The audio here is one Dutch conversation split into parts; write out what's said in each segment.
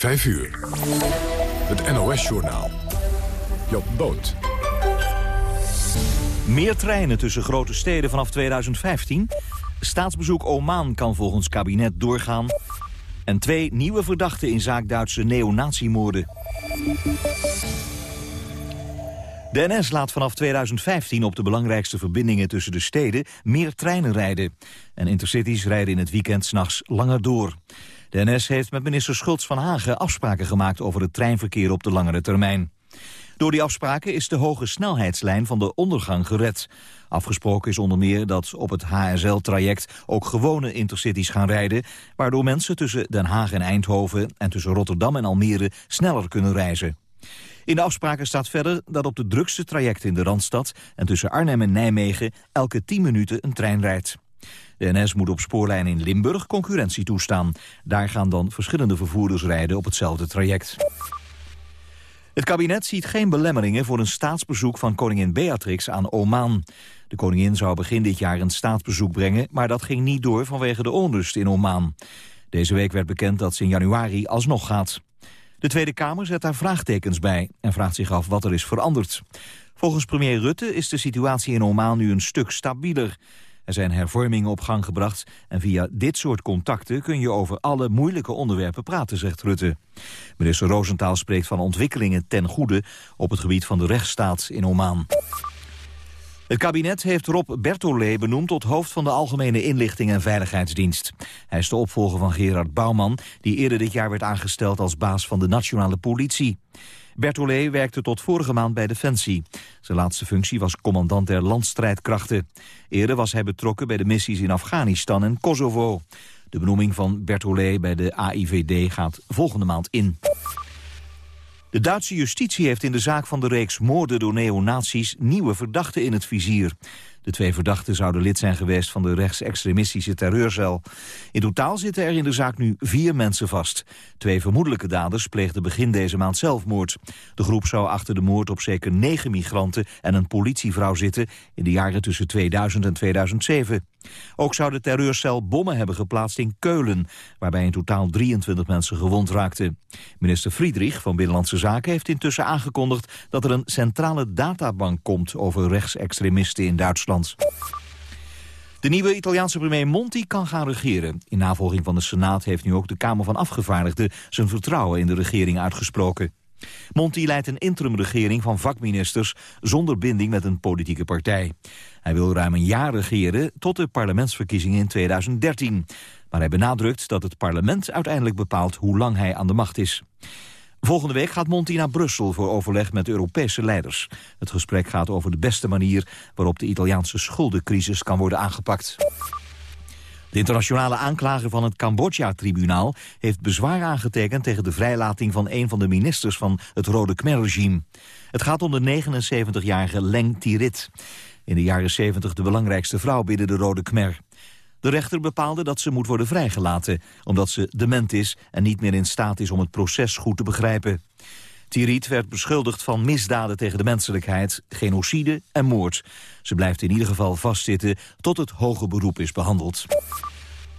5 uur. Het NOS-journaal. Job Boot. Meer treinen tussen grote steden vanaf 2015. Staatsbezoek Oman kan volgens kabinet doorgaan. En twee nieuwe verdachten in zaak Duitse neonatiemoorden. De NS laat vanaf 2015 op de belangrijkste verbindingen tussen de steden meer treinen rijden. En intercities rijden in het weekend s'nachts langer door. De heeft met minister Schultz van Hagen afspraken gemaakt over het treinverkeer op de langere termijn. Door die afspraken is de hoge snelheidslijn van de ondergang gered. Afgesproken is onder meer dat op het HSL-traject ook gewone intercities gaan rijden, waardoor mensen tussen Den Haag en Eindhoven en tussen Rotterdam en Almere sneller kunnen reizen. In de afspraken staat verder dat op de drukste trajecten in de Randstad en tussen Arnhem en Nijmegen elke 10 minuten een trein rijdt. De NS moet op spoorlijn in Limburg concurrentie toestaan. Daar gaan dan verschillende vervoerders rijden op hetzelfde traject. Het kabinet ziet geen belemmeringen voor een staatsbezoek van koningin Beatrix aan Oman. De koningin zou begin dit jaar een staatsbezoek brengen, maar dat ging niet door vanwege de onrust in Oman. Deze week werd bekend dat ze in januari alsnog gaat. De Tweede Kamer zet daar vraagtekens bij en vraagt zich af wat er is veranderd. Volgens premier Rutte is de situatie in Oman nu een stuk stabieler. Er zijn hervormingen op gang gebracht en via dit soort contacten kun je over alle moeilijke onderwerpen praten, zegt Rutte. Minister Roosentaal spreekt van ontwikkelingen ten goede op het gebied van de rechtsstaat in Oman. Het kabinet heeft Rob Bertollet benoemd tot hoofd van de Algemene Inlichting en Veiligheidsdienst. Hij is de opvolger van Gerard Bouwman, die eerder dit jaar werd aangesteld als baas van de Nationale Politie. Bertollet werkte tot vorige maand bij Defensie. Zijn laatste functie was commandant der landstrijdkrachten. Eerder was hij betrokken bij de missies in Afghanistan en Kosovo. De benoeming van Bertollet bij de AIVD gaat volgende maand in. De Duitse justitie heeft in de zaak van de reeks moorden door neonazies nieuwe verdachten in het vizier. De twee verdachten zouden lid zijn geweest van de rechtsextremistische terreurcel. In totaal zitten er in de zaak nu vier mensen vast. Twee vermoedelijke daders pleegden begin deze maand zelfmoord. De groep zou achter de moord op zeker negen migranten en een politievrouw zitten... in de jaren tussen 2000 en 2007. Ook zou de terreurcel bommen hebben geplaatst in Keulen... waarbij in totaal 23 mensen gewond raakten. Minister Friedrich van Binnenlandse Zaken heeft intussen aangekondigd... dat er een centrale databank komt over rechtsextremisten in Duitsland. De nieuwe Italiaanse premier Monti kan gaan regeren. In navolging van de Senaat heeft nu ook de Kamer van Afgevaardigden... zijn vertrouwen in de regering uitgesproken. Monti leidt een interimregering van vakministers zonder binding met een politieke partij. Hij wil ruim een jaar regeren tot de parlementsverkiezingen in 2013. Maar hij benadrukt dat het parlement uiteindelijk bepaalt hoe lang hij aan de macht is. Volgende week gaat Monti naar Brussel voor overleg met Europese leiders. Het gesprek gaat over de beste manier waarop de Italiaanse schuldencrisis kan worden aangepakt. De internationale aanklager van het Cambodja-tribunaal heeft bezwaar aangetekend tegen de vrijlating van een van de ministers van het Rode Khmer-regime. Het gaat om de 79-jarige Leng Tirit. In de jaren 70 de belangrijkste vrouw binnen de Rode Khmer. De rechter bepaalde dat ze moet worden vrijgelaten, omdat ze dement is en niet meer in staat is om het proces goed te begrijpen. Tirit werd beschuldigd van misdaden tegen de menselijkheid, genocide en moord. Ze blijft in ieder geval vastzitten tot het hoge beroep is behandeld.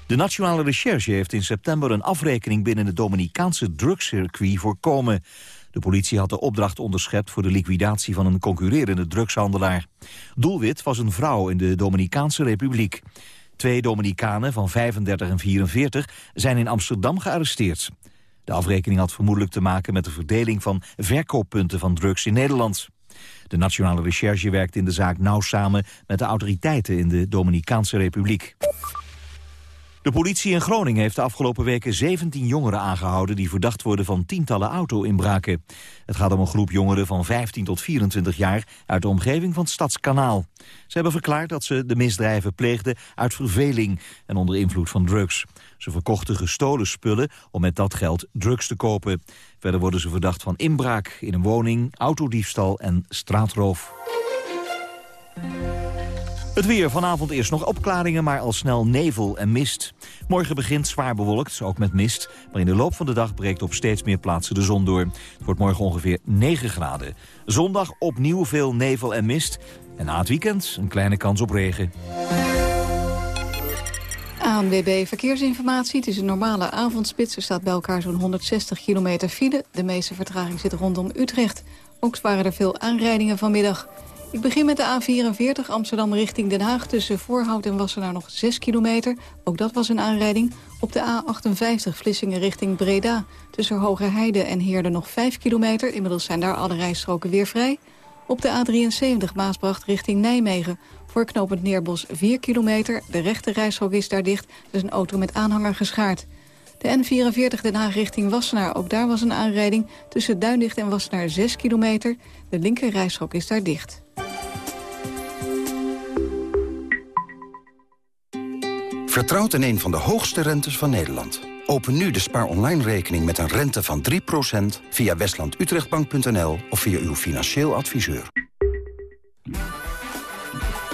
De Nationale Recherche heeft in september een afrekening binnen het Dominicaanse drugscircuit voorkomen. De politie had de opdracht onderschept voor de liquidatie van een concurrerende drugshandelaar. Doelwit was een vrouw in de Dominicaanse Republiek. Twee Dominicanen van 35 en 44 zijn in Amsterdam gearresteerd. De afrekening had vermoedelijk te maken met de verdeling van verkooppunten van drugs in Nederland. De Nationale Recherche werkt in de zaak nauw samen met de autoriteiten in de Dominicaanse Republiek. De politie in Groningen heeft de afgelopen weken 17 jongeren aangehouden... die verdacht worden van tientallen auto-inbraken. Het gaat om een groep jongeren van 15 tot 24 jaar... uit de omgeving van het Stadskanaal. Ze hebben verklaard dat ze de misdrijven pleegden uit verveling... en onder invloed van drugs. Ze verkochten gestolen spullen om met dat geld drugs te kopen. Verder worden ze verdacht van inbraak in een woning, autodiefstal en straatroof. Het weer. Vanavond eerst nog opklaringen, maar al snel nevel en mist. Morgen begint zwaar bewolkt, ook met mist. Maar in de loop van de dag breekt op steeds meer plaatsen de zon door. Het wordt morgen ongeveer 9 graden. Zondag opnieuw veel nevel en mist. En na het weekend een kleine kans op regen. ANWB Verkeersinformatie. Het is een normale avondspits. Er staat bij elkaar zo'n 160 kilometer file. De meeste vertraging zit rondom Utrecht. Ook waren er veel aanrijdingen vanmiddag. Ik begin met de A44 Amsterdam richting Den Haag. Tussen Voorhout en Wassenaar nog 6 kilometer. Ook dat was een aanrijding. Op de A58 Vlissingen richting Breda. Tussen Hogerheide en Heerde nog 5 kilometer. Inmiddels zijn daar alle rijstroken weer vrij. Op de A73 Maasbracht richting Nijmegen. Voor Neerbos 4 kilometer. De rechte rijstrook is daar dicht. Dus een auto met aanhanger geschaard. De N44 Den Haag richting Wassenaar. Ook daar was een aanrijding. Tussen Duindicht en Wassenaar 6 kilometer. De linker rijstrook is daar dicht. Vertrouwt in een van de hoogste rentes van Nederland. Open nu de Spaar Online rekening met een rente van 3% via westlandutrechtbank.nl of via uw financieel adviseur.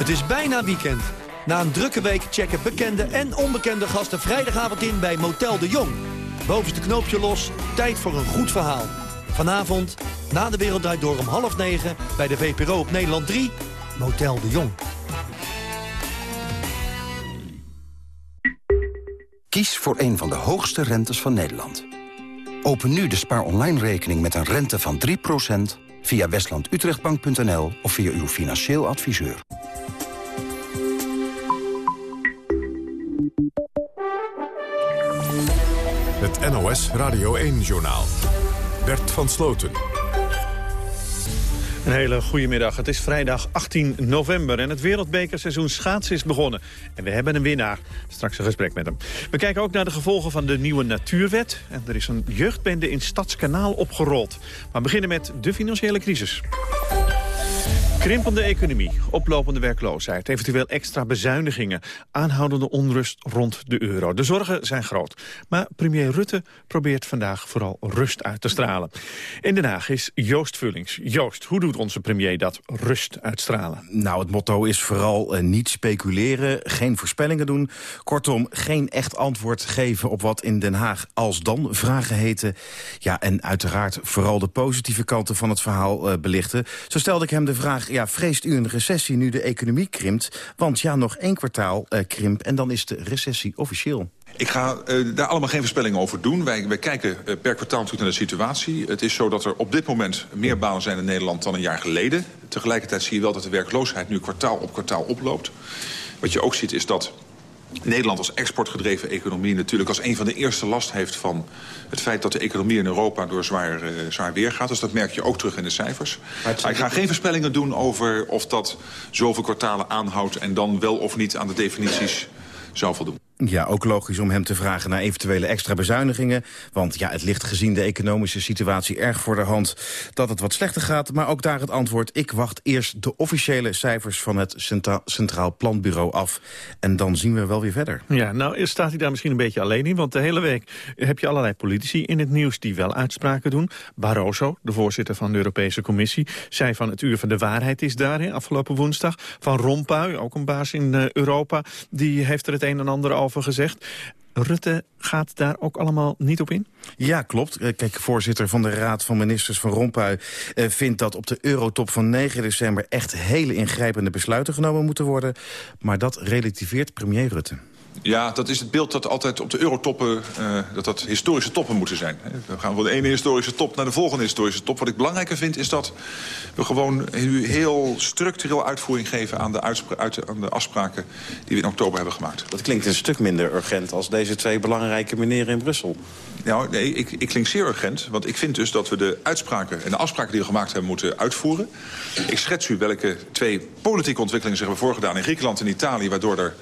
Het is bijna weekend. Na een drukke week checken bekende en onbekende gasten vrijdagavond in bij Motel de Jong. Bovenste knoopje los, tijd voor een goed verhaal. Vanavond, na de Wereld Draait Door om half negen... bij de VPRO op Nederland 3, Motel de Jong. Kies voor een van de hoogste rentes van Nederland. Open nu de Spaar Online rekening met een rente van 3% via westlandutrechtbank.nl of via uw financieel adviseur. NOS Radio 1-journaal. Bert van Sloten. Een hele goede middag. Het is vrijdag 18 november en het wereldbekerseizoen schaatsen is begonnen. En we hebben een winnaar. Straks een gesprek met hem. We kijken ook naar de gevolgen van de nieuwe natuurwet. En er is een jeugdbende in Stadskanaal opgerold. Maar we beginnen met de financiële crisis. Krimpende economie, oplopende werkloosheid, eventueel extra bezuinigingen, aanhoudende onrust rond de euro. De zorgen zijn groot. Maar premier Rutte probeert vandaag vooral rust uit te stralen. In Den Haag is Joost Vullings. Joost, hoe doet onze premier dat rust uitstralen? Nou, het motto is vooral uh, niet speculeren, geen voorspellingen doen. Kortom, geen echt antwoord geven op wat in Den Haag als dan vragen heten. Ja, en uiteraard vooral de positieve kanten van het verhaal uh, belichten. Zo stelde ik hem de vraag ja, vreest u een recessie nu de economie krimpt? Want ja, nog één kwartaal uh, krimp en dan is de recessie officieel. Ik ga uh, daar allemaal geen voorspellingen over doen. Wij, wij kijken uh, per kwartaal natuurlijk naar de situatie. Het is zo dat er op dit moment meer banen zijn in Nederland dan een jaar geleden. Tegelijkertijd zie je wel dat de werkloosheid nu kwartaal op kwartaal oploopt. Wat je ook ziet is dat Nederland als exportgedreven economie natuurlijk als een van de eerste last heeft van het feit dat de economie in Europa door zwaar, uh, zwaar weer gaat. Dus dat merk je ook terug in de cijfers. Maar, maar ik ga geen voorspellingen doen over of dat zoveel kwartalen aanhoudt en dan wel of niet aan de definities zou voldoen. Ja, ook logisch om hem te vragen naar eventuele extra bezuinigingen. Want ja, het ligt gezien de economische situatie erg voor de hand dat het wat slechter gaat. Maar ook daar het antwoord, ik wacht eerst de officiële cijfers van het Centra Centraal Planbureau af. En dan zien we wel weer verder. Ja, nou staat hij daar misschien een beetje alleen in. Want de hele week heb je allerlei politici in het nieuws die wel uitspraken doen. Barroso, de voorzitter van de Europese Commissie, zei van het uur van de waarheid is daar, hè, afgelopen woensdag. Van Rompuy, ook een baas in uh, Europa, die heeft er het een en ander over gezegd. Rutte gaat daar ook allemaal niet op in? Ja, klopt. Kijk, voorzitter van de Raad van Ministers van Rompuy uh, vindt dat op de eurotop van 9 december echt hele ingrijpende besluiten genomen moeten worden. Maar dat relativeert premier Rutte. Ja, dat is het beeld dat altijd op de eurotoppen... Uh, dat dat historische toppen moeten zijn. We gaan van de ene historische top naar de volgende historische top. Wat ik belangrijker vind is dat we gewoon heel structureel uitvoering geven... aan de, uit, aan de afspraken die we in oktober hebben gemaakt. Dat klinkt een stuk minder urgent als deze twee belangrijke meneren in Brussel. Nou, nee, ik, ik klink zeer urgent. Want ik vind dus dat we de uitspraken en de afspraken die we gemaakt hebben... moeten uitvoeren. Ik schets u welke twee politieke ontwikkelingen zich hebben voorgedaan... in Griekenland en Italië, waardoor er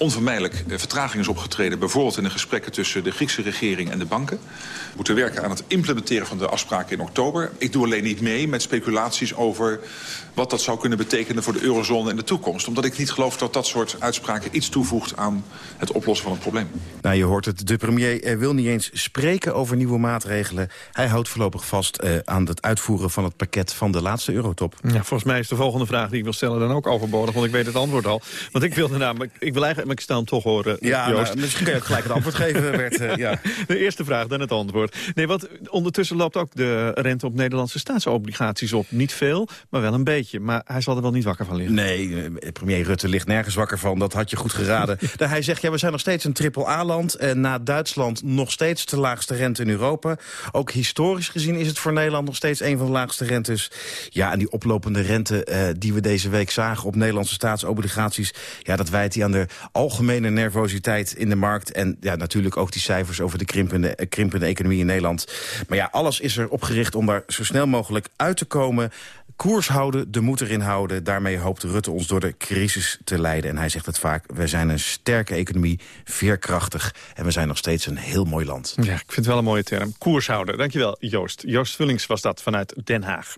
onvermijdelijk vertraging is opgetreden... bijvoorbeeld in de gesprekken tussen de Griekse regering en de banken. We moeten werken aan het implementeren van de afspraken in oktober. Ik doe alleen niet mee met speculaties over wat dat zou kunnen betekenen voor de eurozone in de toekomst. Omdat ik niet geloof dat dat soort uitspraken iets toevoegt aan het oplossen van het probleem. Nou, je hoort het, de premier wil niet eens spreken over nieuwe maatregelen. Hij houdt voorlopig vast aan het uitvoeren van het pakket van de laatste eurotop. Ja, volgens mij is de volgende vraag die ik wil stellen dan ook overbodig, want ik weet het antwoord al. Want ik wilde namelijk, ik wil eigenlijk, ik sta hem toch horen, Ja, Joost. Nou, misschien kun je ook gelijk het antwoord geven, Bert. ja. De eerste vraag, dan het antwoord. Nee, want ondertussen loopt ook de rente op Nederlandse staatsobligaties op. Niet veel, maar wel een beetje. Maar hij zal er wel niet wakker van liggen. Nee, premier Rutte ligt nergens wakker van. Dat had je goed geraden. hij zegt, ja, we zijn nog steeds een triple-A-land. En na Duitsland nog steeds de laagste rente in Europa. Ook historisch gezien is het voor Nederland nog steeds een van de laagste rentes. Ja, en die oplopende rente uh, die we deze week zagen op Nederlandse staatsobligaties... ja, dat wijt hij aan de algemene nervositeit in de markt. En ja, natuurlijk ook die cijfers over de krimpende, uh, krimpende economie in Nederland. Maar ja, alles is er opgericht om daar zo snel mogelijk uit te komen koers houden, de moed erin houden. Daarmee hoopt Rutte ons door de crisis te leiden. En hij zegt het vaak, we zijn een sterke economie, veerkrachtig... en we zijn nog steeds een heel mooi land. Ja, ik vind het wel een mooie term. Koers houden. Dankjewel, Joost. Joost Vullings was dat vanuit Den Haag.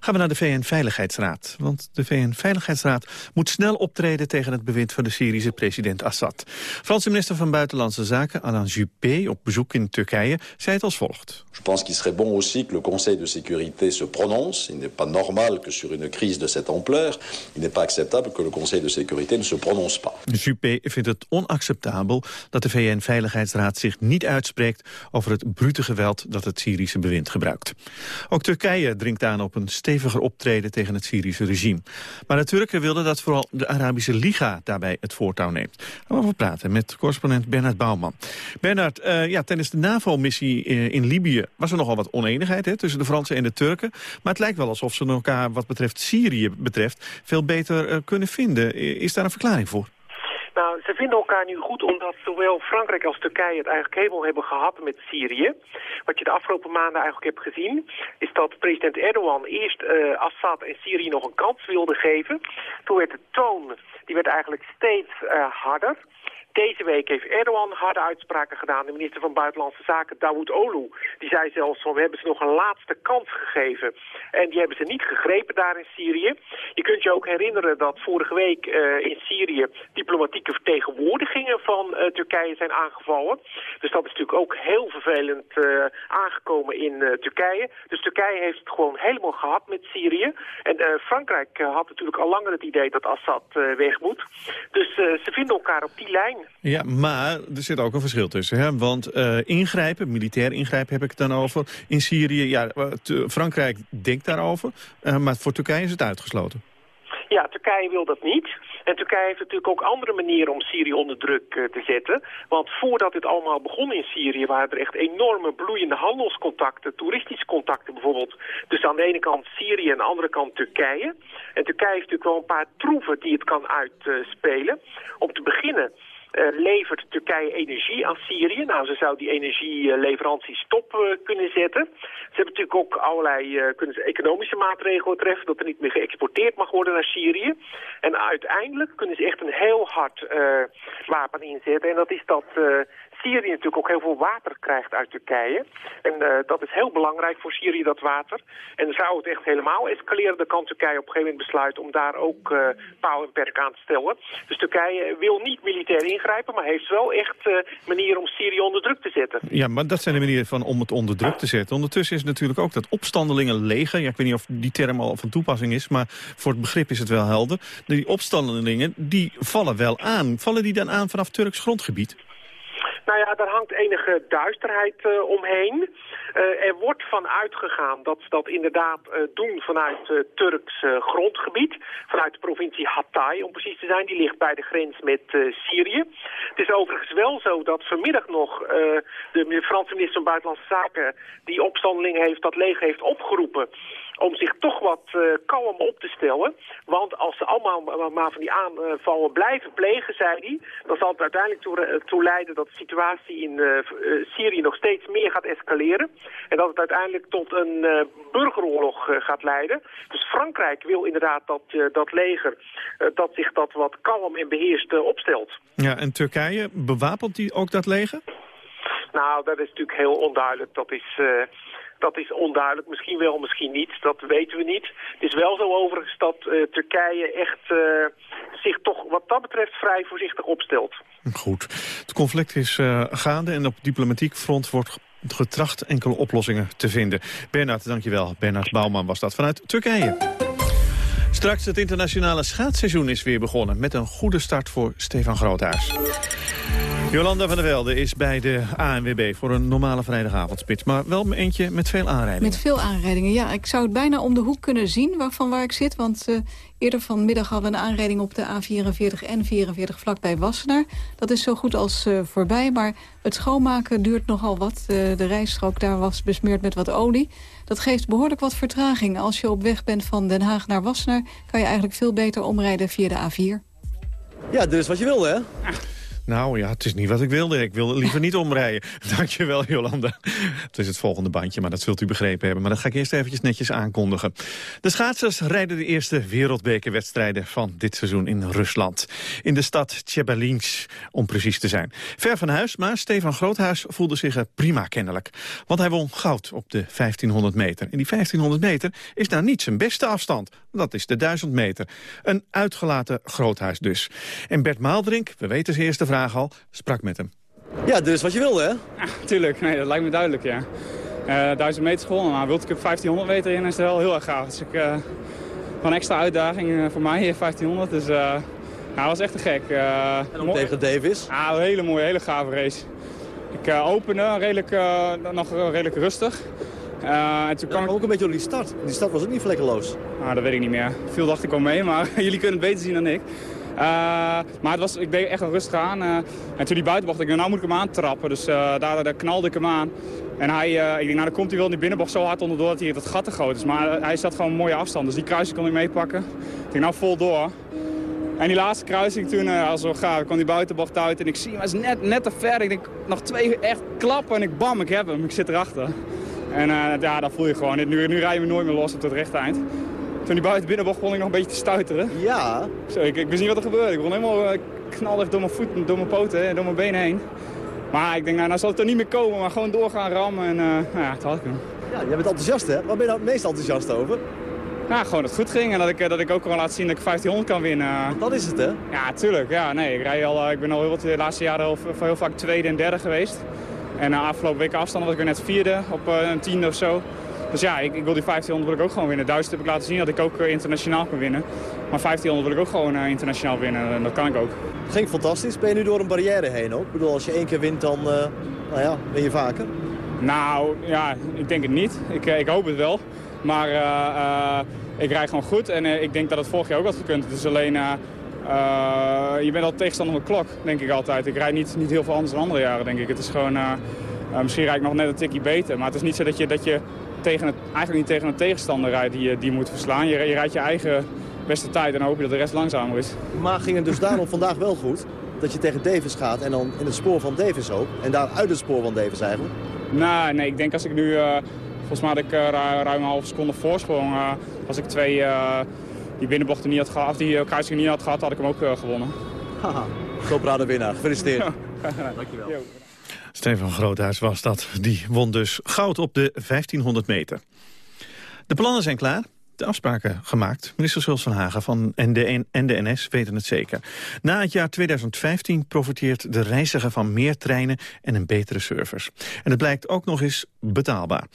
Gaan we naar de VN-veiligheidsraad. Want de VN-veiligheidsraad moet snel optreden tegen het bewind van de Syrische president Assad. Franse minister van Buitenlandse Zaken, Alain Juppé, op bezoek in Turkije, zei het als volgt. Je pense qu'il serait bon aussi que le Conseil de sécurité se prononce. Il n'est pas normal que sur une crise de cette ampleur, il n'est pas acceptable que le Conseil de sécurité ne se prononce pas. Juppé vindt het onacceptabel dat de VN-veiligheidsraad zich niet uitspreekt over het brute geweld dat het Syrische bewind gebruikt. Ook Turkije dringt aan op een steviger optreden tegen het Syrische regime. Maar de Turken wilden dat vooral de Arabische Liga daarbij het voortouw neemt. Gaan we praten met correspondent Bernard Bouwman. Bernard, uh, ja, tijdens de NAVO-missie uh, in Libië was er nogal wat oneenigheid hè, tussen de Fransen en de Turken. Maar het lijkt wel alsof ze elkaar wat betreft Syrië betreft veel beter uh, kunnen vinden. Is daar een verklaring voor? Nou, ze vinden elkaar nu goed omdat zowel Frankrijk als Turkije het eigenlijk helemaal hebben gehad met Syrië. Wat je de afgelopen maanden eigenlijk hebt gezien, is dat president Erdogan eerst uh, Assad en Syrië nog een kans wilde geven. Toen werd de toon, die werd eigenlijk steeds uh, harder. Deze week heeft Erdogan harde uitspraken gedaan. De minister van Buitenlandse Zaken, Dawood Olu, die zei zelfs van we hebben ze nog een laatste kans gegeven. En die hebben ze niet gegrepen daar in Syrië. Je kunt je ook herinneren dat vorige week uh, in Syrië diplomatieke vertegenwoordigingen van uh, Turkije zijn aangevallen. Dus dat is natuurlijk ook heel vervelend uh, aangekomen in Turkije. Dus Turkije heeft het gewoon helemaal gehad met Syrië. En Frankrijk had natuurlijk al langer het idee dat Assad weg moet. Dus ze vinden elkaar op die lijn. Ja, maar er zit ook een verschil tussen. Hè? Want uh, ingrijpen, militair ingrijpen heb ik het dan over. In Syrië, ja, Frankrijk denkt daarover. Uh, maar voor Turkije is het uitgesloten. Ja, Turkije wil dat niet. En Turkije heeft natuurlijk ook andere manieren om Syrië onder druk te zetten. Want voordat dit allemaal begon in Syrië... waren er echt enorme bloeiende handelscontacten, toeristische contacten bijvoorbeeld. Dus aan de ene kant Syrië en aan de andere kant Turkije. En Turkije heeft natuurlijk wel een paar troeven die het kan uitspelen. Om te beginnen... Uh, levert Turkije energie aan Syrië. Nou, ze zou die energieleveranties stop uh, kunnen zetten. Ze hebben natuurlijk ook allerlei uh, kunnen ze economische maatregelen treffen... dat er niet meer geëxporteerd mag worden naar Syrië. En uiteindelijk kunnen ze echt een heel hard wapen inzetten. En dat is dat Syrië natuurlijk ook heel veel water krijgt uit Turkije. En uh, dat is heel belangrijk voor Syrië, dat water. En zou het echt helemaal escaleren, dan kan Turkije op een gegeven moment besluiten om daar ook uh, paal en perk aan te stellen. Dus Turkije wil niet militair ingrijpen, maar heeft wel echt uh, manieren om Syrië onder druk te zetten. Ja, maar dat zijn de manieren van om het onder druk te zetten. Ondertussen is natuurlijk ook dat opstandelingenleger, ja, ik weet niet of die term al van toepassing is, maar voor het begrip is het wel helder. Die opstandelingen, die vallen wel aan. Vallen die dan aan vanaf Turks grondgebied? Nou ja, daar hangt enige duisterheid uh, omheen. Uh, er wordt van uitgegaan dat ze dat inderdaad uh, doen vanuit Turks grondgebied. Vanuit de provincie Hatay, om precies te zijn. Die ligt bij de grens met Syrië. Het is overigens wel zo dat vanmiddag nog de Franse minister van Buitenlandse Zaken... die opstandeling heeft, dat leger heeft opgeroepen om zich toch wat uh, kalm op te stellen. Want als ze allemaal maar van die aanvallen blijven plegen, zei hij... dan zal het uiteindelijk toe, toe leiden dat de situatie in uh, Syrië nog steeds meer gaat escaleren. En dat het uiteindelijk tot een uh, burgeroorlog gaat leiden. Dus Frankrijk wil inderdaad dat, dat leger dat zich dat wat kalm en beheerst opstelt. Ja, en Turkije, bewapent die ook dat leger? Nou, dat is natuurlijk heel onduidelijk. Dat is... Dat is onduidelijk. Misschien wel, misschien niet. Dat weten we niet. Het is wel zo overigens dat uh, Turkije echt uh, zich toch wat dat betreft vrij voorzichtig opstelt. Goed. Het conflict is uh, gaande en op diplomatiek front wordt getracht enkele oplossingen te vinden. Bernard, dankjewel. Bernard Bouwman was dat vanuit Turkije. Straks het internationale schaatsseizoen is weer begonnen... met een goede start voor Stefan Groothuis. Jolanda van der Velde is bij de ANWB voor een normale vrijdagavondspits. Maar wel eentje met veel aanrijdingen. Met veel aanrijdingen, ja. Ik zou het bijna om de hoek kunnen zien waarvan waar ik zit. Want uh, eerder vanmiddag hadden we een aanrijding op de A44 en 44 vlakbij Wassenaar. Dat is zo goed als uh, voorbij, maar het schoonmaken duurt nogal wat. Uh, de rijstrook daar was besmeurd met wat olie. Dat geeft behoorlijk wat vertraging. Als je op weg bent van Den Haag naar Wassenaar... kan je eigenlijk veel beter omrijden via de A4. Ja, dus wat je wilde, hè? Nou ja, het is niet wat ik wilde. Ik wilde liever niet omrijden. Dankjewel, Jolanda. Het is het volgende bandje, maar dat zult u begrepen hebben. Maar dat ga ik eerst eventjes netjes aankondigen. De schaatsers rijden de eerste wereldbekerwedstrijden van dit seizoen in Rusland. In de stad Tjebalinsk, om precies te zijn. Ver van huis, maar Stefan Groothuis voelde zich prima kennelijk. Want hij won goud op de 1500 meter. En die 1500 meter is nou niet zijn beste afstand. Dat is de 1000 meter. Een uitgelaten Groothuis dus. En Bert Maaldrink, we weten zijn eerste vraag al, sprak met hem. Ja, dus wat je wilde, hè? Ja, tuurlijk. Nee, dat lijkt me duidelijk, ja. Uh, eh, 1000 meter gewonnen, maar World Cup 1500 meter in is wel heel erg gaaf. Dus ik, uh, een extra uitdaging uh, voor mij hier, 1500. Dus ja, dat was echt te gek. en om tegen Davis? Ja, een hele mooie, hele gave race. Ik opende redelijk, nog redelijk rustig. Uh, en toen kwam ik ook een beetje door die start. Die start was ook niet vlekkeloos. Ah, dat weet ik niet meer. Veel dacht ik al mee, maar jullie kunnen het beter zien dan ik. Uh, maar het was, ik deed echt een rustig aan. Uh, en toen die buitenbocht, ik dacht, nou moet ik hem aantrappen. Dus uh, daar, daar, knalde ik hem aan. En hij, ik denk, nou dan komt hij wel in die binnenbocht zo hard onderdoor dat hij het gat te groot is. Maar hij zat gewoon een mooie afstand, dus die kruising kon ik meepakken. Ik denk, nou vol door. En die laatste kruising toen, uh, als we kwam die buitenbocht uit en ik zie hem, hij is net, net te ver. Ik denk, nog twee echt klappen en ik bam, ik heb hem, ik zit erachter. En ja, dat voel je gewoon. Nu, nu rijden we nooit meer los op het rechte eind. Toen die buiten binnenbocht begon ik nog een beetje te stuiteren. Ja. Zo, ik, ik wist niet wat er gebeurde. Ik begon helemaal uh, knallig door mijn voeten, door mijn poten en door mijn benen heen. Maar ik denk, nou, nou zal het er niet meer komen, maar gewoon doorgaan rammen. En uh, nou ja, toen had ik hem. Ja, jij bent enthousiast, hè? Waar ben je nou het meest enthousiast over? Ja, gewoon dat het goed ging en dat ik, eh, dat ik ook gewoon laat zien dat ik 1500 kan winnen. Dat is het, hè? Ja, tuurlijk. Ja, nee, ik, rij al, ik ben al heel wat de laatste jaren heel, heel vaak tweede en derde geweest. En de afgelopen weken afstand was ik er net vierde op een tiende of zo. Dus ja, ik, ik, wil die 1500 wil ik ook gewoon winnen. 1000 heb ik laten zien dat ik ook uh, internationaal kan winnen. Maar 1500 wil ik ook gewoon uh, internationaal winnen. En dat kan ik ook. Het ging fantastisch. Ben je nu door een barrière heen ook? Ik bedoel, als je één keer wint, dan uh, nou ja, ben je vaker? Nou, ja, ik denk het niet. Ik, ik hoop het wel. Maar ik rijd gewoon goed. En ik denk dat het vorig jaar ook had gekund. Het is alleen... je bent al tegenstander van de klok, denk ik altijd. Ik rijd niet, niet heel veel anders dan andere jaren, denk ik. Het is gewoon... misschien rijd ik nog net een tikje beter. Maar het is niet zo dat je, dat je tegen het, eigenlijk niet tegen een tegenstander rijdt die, je, die moet verslaan. Je, je rijdt je eigen beste tijd en dan hoop je dat de rest langzamer is. Maar ging het dus daarom vandaag wel goed? Dat je tegen Davis gaat en dan in het spoor van Davis ook? En daar uit het spoor van Davis eigenlijk? Nou, nee, ik denk als ik nu... Uh, volgens mij had ik uh, ruim een half seconde voorsprong. Uh, als ik twee die binnenbochten niet had gehad, of die kruisingen niet had gehad, had ik hem ook gewonnen. Haha, Coprade winnaar. Gefeliciteerd. Dankjewel. Yo. Stefan Groothuis was dat. Die won dus goud op de 1500 meter. De plannen zijn klaar. De afspraken gemaakt. Minister Schultz van Hagen van en de, en de NS weten het zeker. Na het jaar 2015 profiteert de reiziger van meer treinen en een betere service. En het blijkt ook nog eens betaalbaar.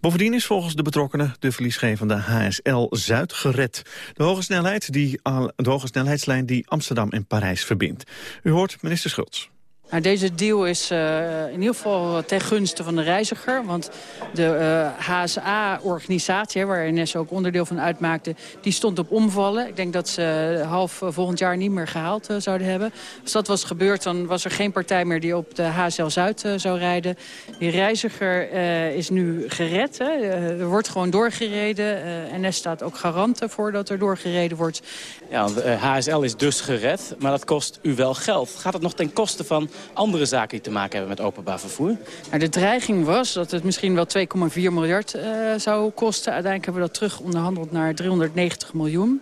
Bovendien is volgens de betrokkenen de verliesgevende HSL Zuid gered. De hoge, snelheid die, de hoge snelheidslijn die Amsterdam en Parijs verbindt. U hoort minister Schultz. Nou, deze deal is uh, in ieder geval ten gunste van de reiziger. Want de uh, eh, HSA-organisatie, waar NS ook onderdeel van uitmaakte... die stond op omvallen. Ik denk dat ze half volgend jaar niet meer gehaald zouden hebben. Als dat was gebeurd, dan was er geen partij meer die op de HSL Zuid zou rijden. Die reiziger is nu gered. Hè. er wordt gewoon doorgereden. NS staat ook garant voor dat er doorgereden wordt. Ja, HSL is dus gered, maar dat kost u wel geld. Gaat het nog ten koste van andere zaken die te maken hebben met openbaar vervoer? Nou, de dreiging was dat het misschien wel 2,4 miljard uh, zou kosten. Uiteindelijk hebben we dat terug onderhandeld naar 390 miljoen.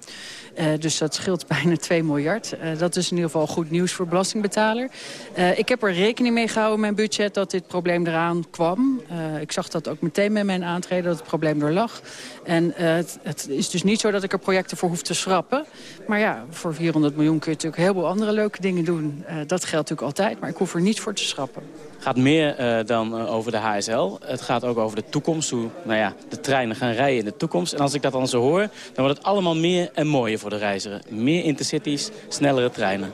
Uh, dus dat scheelt bijna 2 miljard. Uh, dat is in ieder geval goed nieuws voor belastingbetaler. Uh, ik heb er rekening mee gehouden in mijn budget dat dit probleem eraan kwam. ik zag dat ook meteen met mijn aantreden dat het probleem er lag. En het, het, is dus niet zo dat ik er projecten voor hoef te schrappen. Maar ja, voor 400 miljoen kun je natuurlijk heel veel andere leuke dingen doen. dat geldt natuurlijk altijd, maar ik hoef er niet voor te schrappen. Gaat meer uh, dan uh, over de HSL. Het gaat ook over de toekomst, hoe nou ja, de treinen gaan rijden in de toekomst. En als ik dat dan zo hoor, dan wordt het allemaal meer en mooier voor de reiziger. Meer intercities, snellere treinen.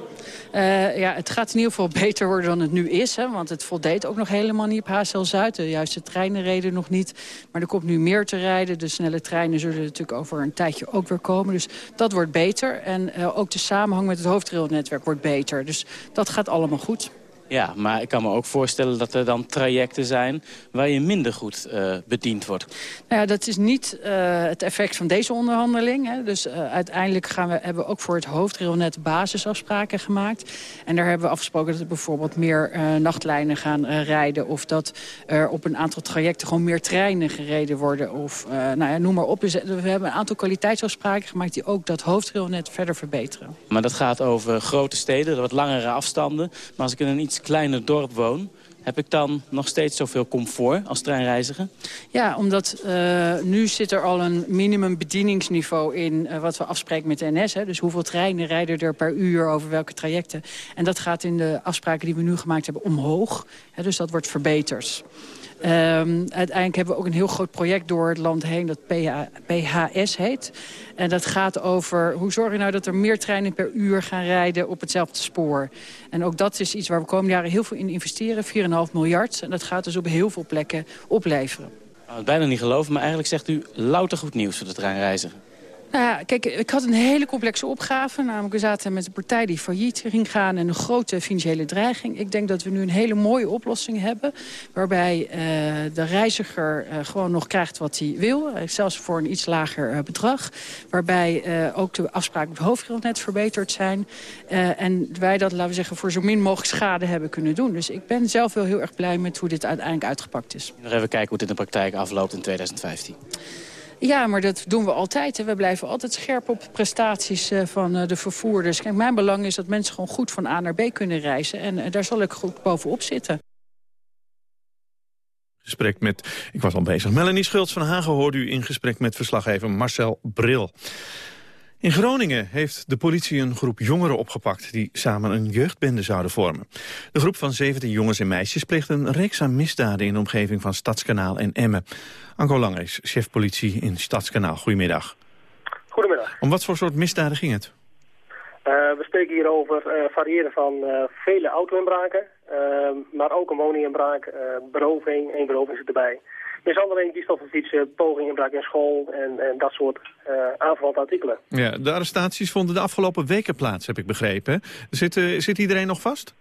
Uh, ja, het gaat in ieder geval beter worden dan het nu is. Hè, want het voldeed ook nog helemaal niet op HSL Zuid. De juiste treinen reden nog niet. Maar er komt nu meer te rijden. De snelle treinen zullen natuurlijk over een tijdje ook weer komen. Dus dat wordt beter. En ook de samenhang met het hoofdrailnetwerk wordt beter. Dus dat gaat allemaal goed. Ja, maar ik kan me ook voorstellen dat er dan trajecten zijn... waar je minder goed uh, bediend wordt. Nou ja, dat is niet uh, het effect van deze onderhandeling. Hè. Dus uh, uiteindelijk gaan we, hebben we ook voor het hoofdrailnet basisafspraken gemaakt. En daar hebben we afgesproken dat er bijvoorbeeld meer nachtlijnen gaan rijden... of dat er op een aantal trajecten gewoon meer treinen gereden worden. Of nou ja, noem maar op. Dus we hebben een aantal kwaliteitsafspraken gemaakt... die ook dat hoofdrailnet verder verbeteren. Maar dat gaat over grote steden, wat langere afstanden. Maar als ik in een iets kleiner dorp woon... heb ik dan nog steeds zoveel comfort als treinreiziger? Ja, omdat uh, nu zit er al een minimum bedieningsniveau in... Uh, wat we afspreken met de NS. Hè. Dus hoeveel treinen rijden er per uur over welke trajecten. En dat gaat in de afspraken die we nu gemaakt hebben omhoog. Hè, dus dat wordt verbeterd. Um, uiteindelijk hebben we ook een heel groot project door het land heen... dat PH, PHS heet. En dat gaat over hoe zorg je nou dat er meer treinen per uur gaan rijden... op hetzelfde spoor. En ook dat is iets waar we komende jaren heel veel in investeren. 4,5 miljard. En dat gaat dus op heel veel plekken opleveren. Ik kan het bijna niet geloven, maar eigenlijk zegt u louter goed nieuws voor de treinreiziger. Nou ja, kijk, ik had een hele complexe opgave. Namelijk, we zaten met een partij die failliet ging gaan... en een grote financiële dreiging. Ik denk dat we nu een hele mooie oplossing hebben... waarbij uh, de reiziger uh, gewoon nog krijgt wat hij wil. Zelfs voor een iets lager uh, bedrag. Waarbij ook de afspraken op het hoofdgrondnet verbeterd zijn. en wij dat, laten we zeggen, voor zo min mogelijk schade hebben kunnen doen. Dus ik ben zelf wel heel erg blij met hoe dit uiteindelijk uitgepakt is. Nog even kijken hoe het in de praktijk afloopt in 2015. Ja, maar dat doen we altijd. Hè. We blijven altijd scherp op prestaties uh, van uh, de vervoerders. Kijk, mijn belang is dat mensen gewoon goed van A naar B kunnen reizen. En uh, daar zal ik goed bovenop zitten. Gesprek met, ik was al bezig, Melanie Schultz van Hagen hoorde u in gesprek met verslaggever Marcel Bril. In Groningen heeft de politie een groep jongeren opgepakt... die samen een jeugdbende zouden vormen. De groep van 17 jongens en meisjes pleegt een reeks aan misdaden... in de omgeving van Stadskanaal en Emmen. Anko Langer is chef politie in Stadskanaal. Goedemiddag. Goedemiddag. Om wat voor soort misdaden ging het? Uh, we spreken hier over uh, variëren van uh, vele auto-inbraken... maar ook een woninginbraak, beroving, één beroving zit erbij mishandeling, diefstal van fietsen, poging inbraak in school en, en dat soort uh, aanverwante artikelen. Ja, de arrestaties vonden de afgelopen weken plaats, heb ik begrepen. Zit, uh, zit iedereen nog vast?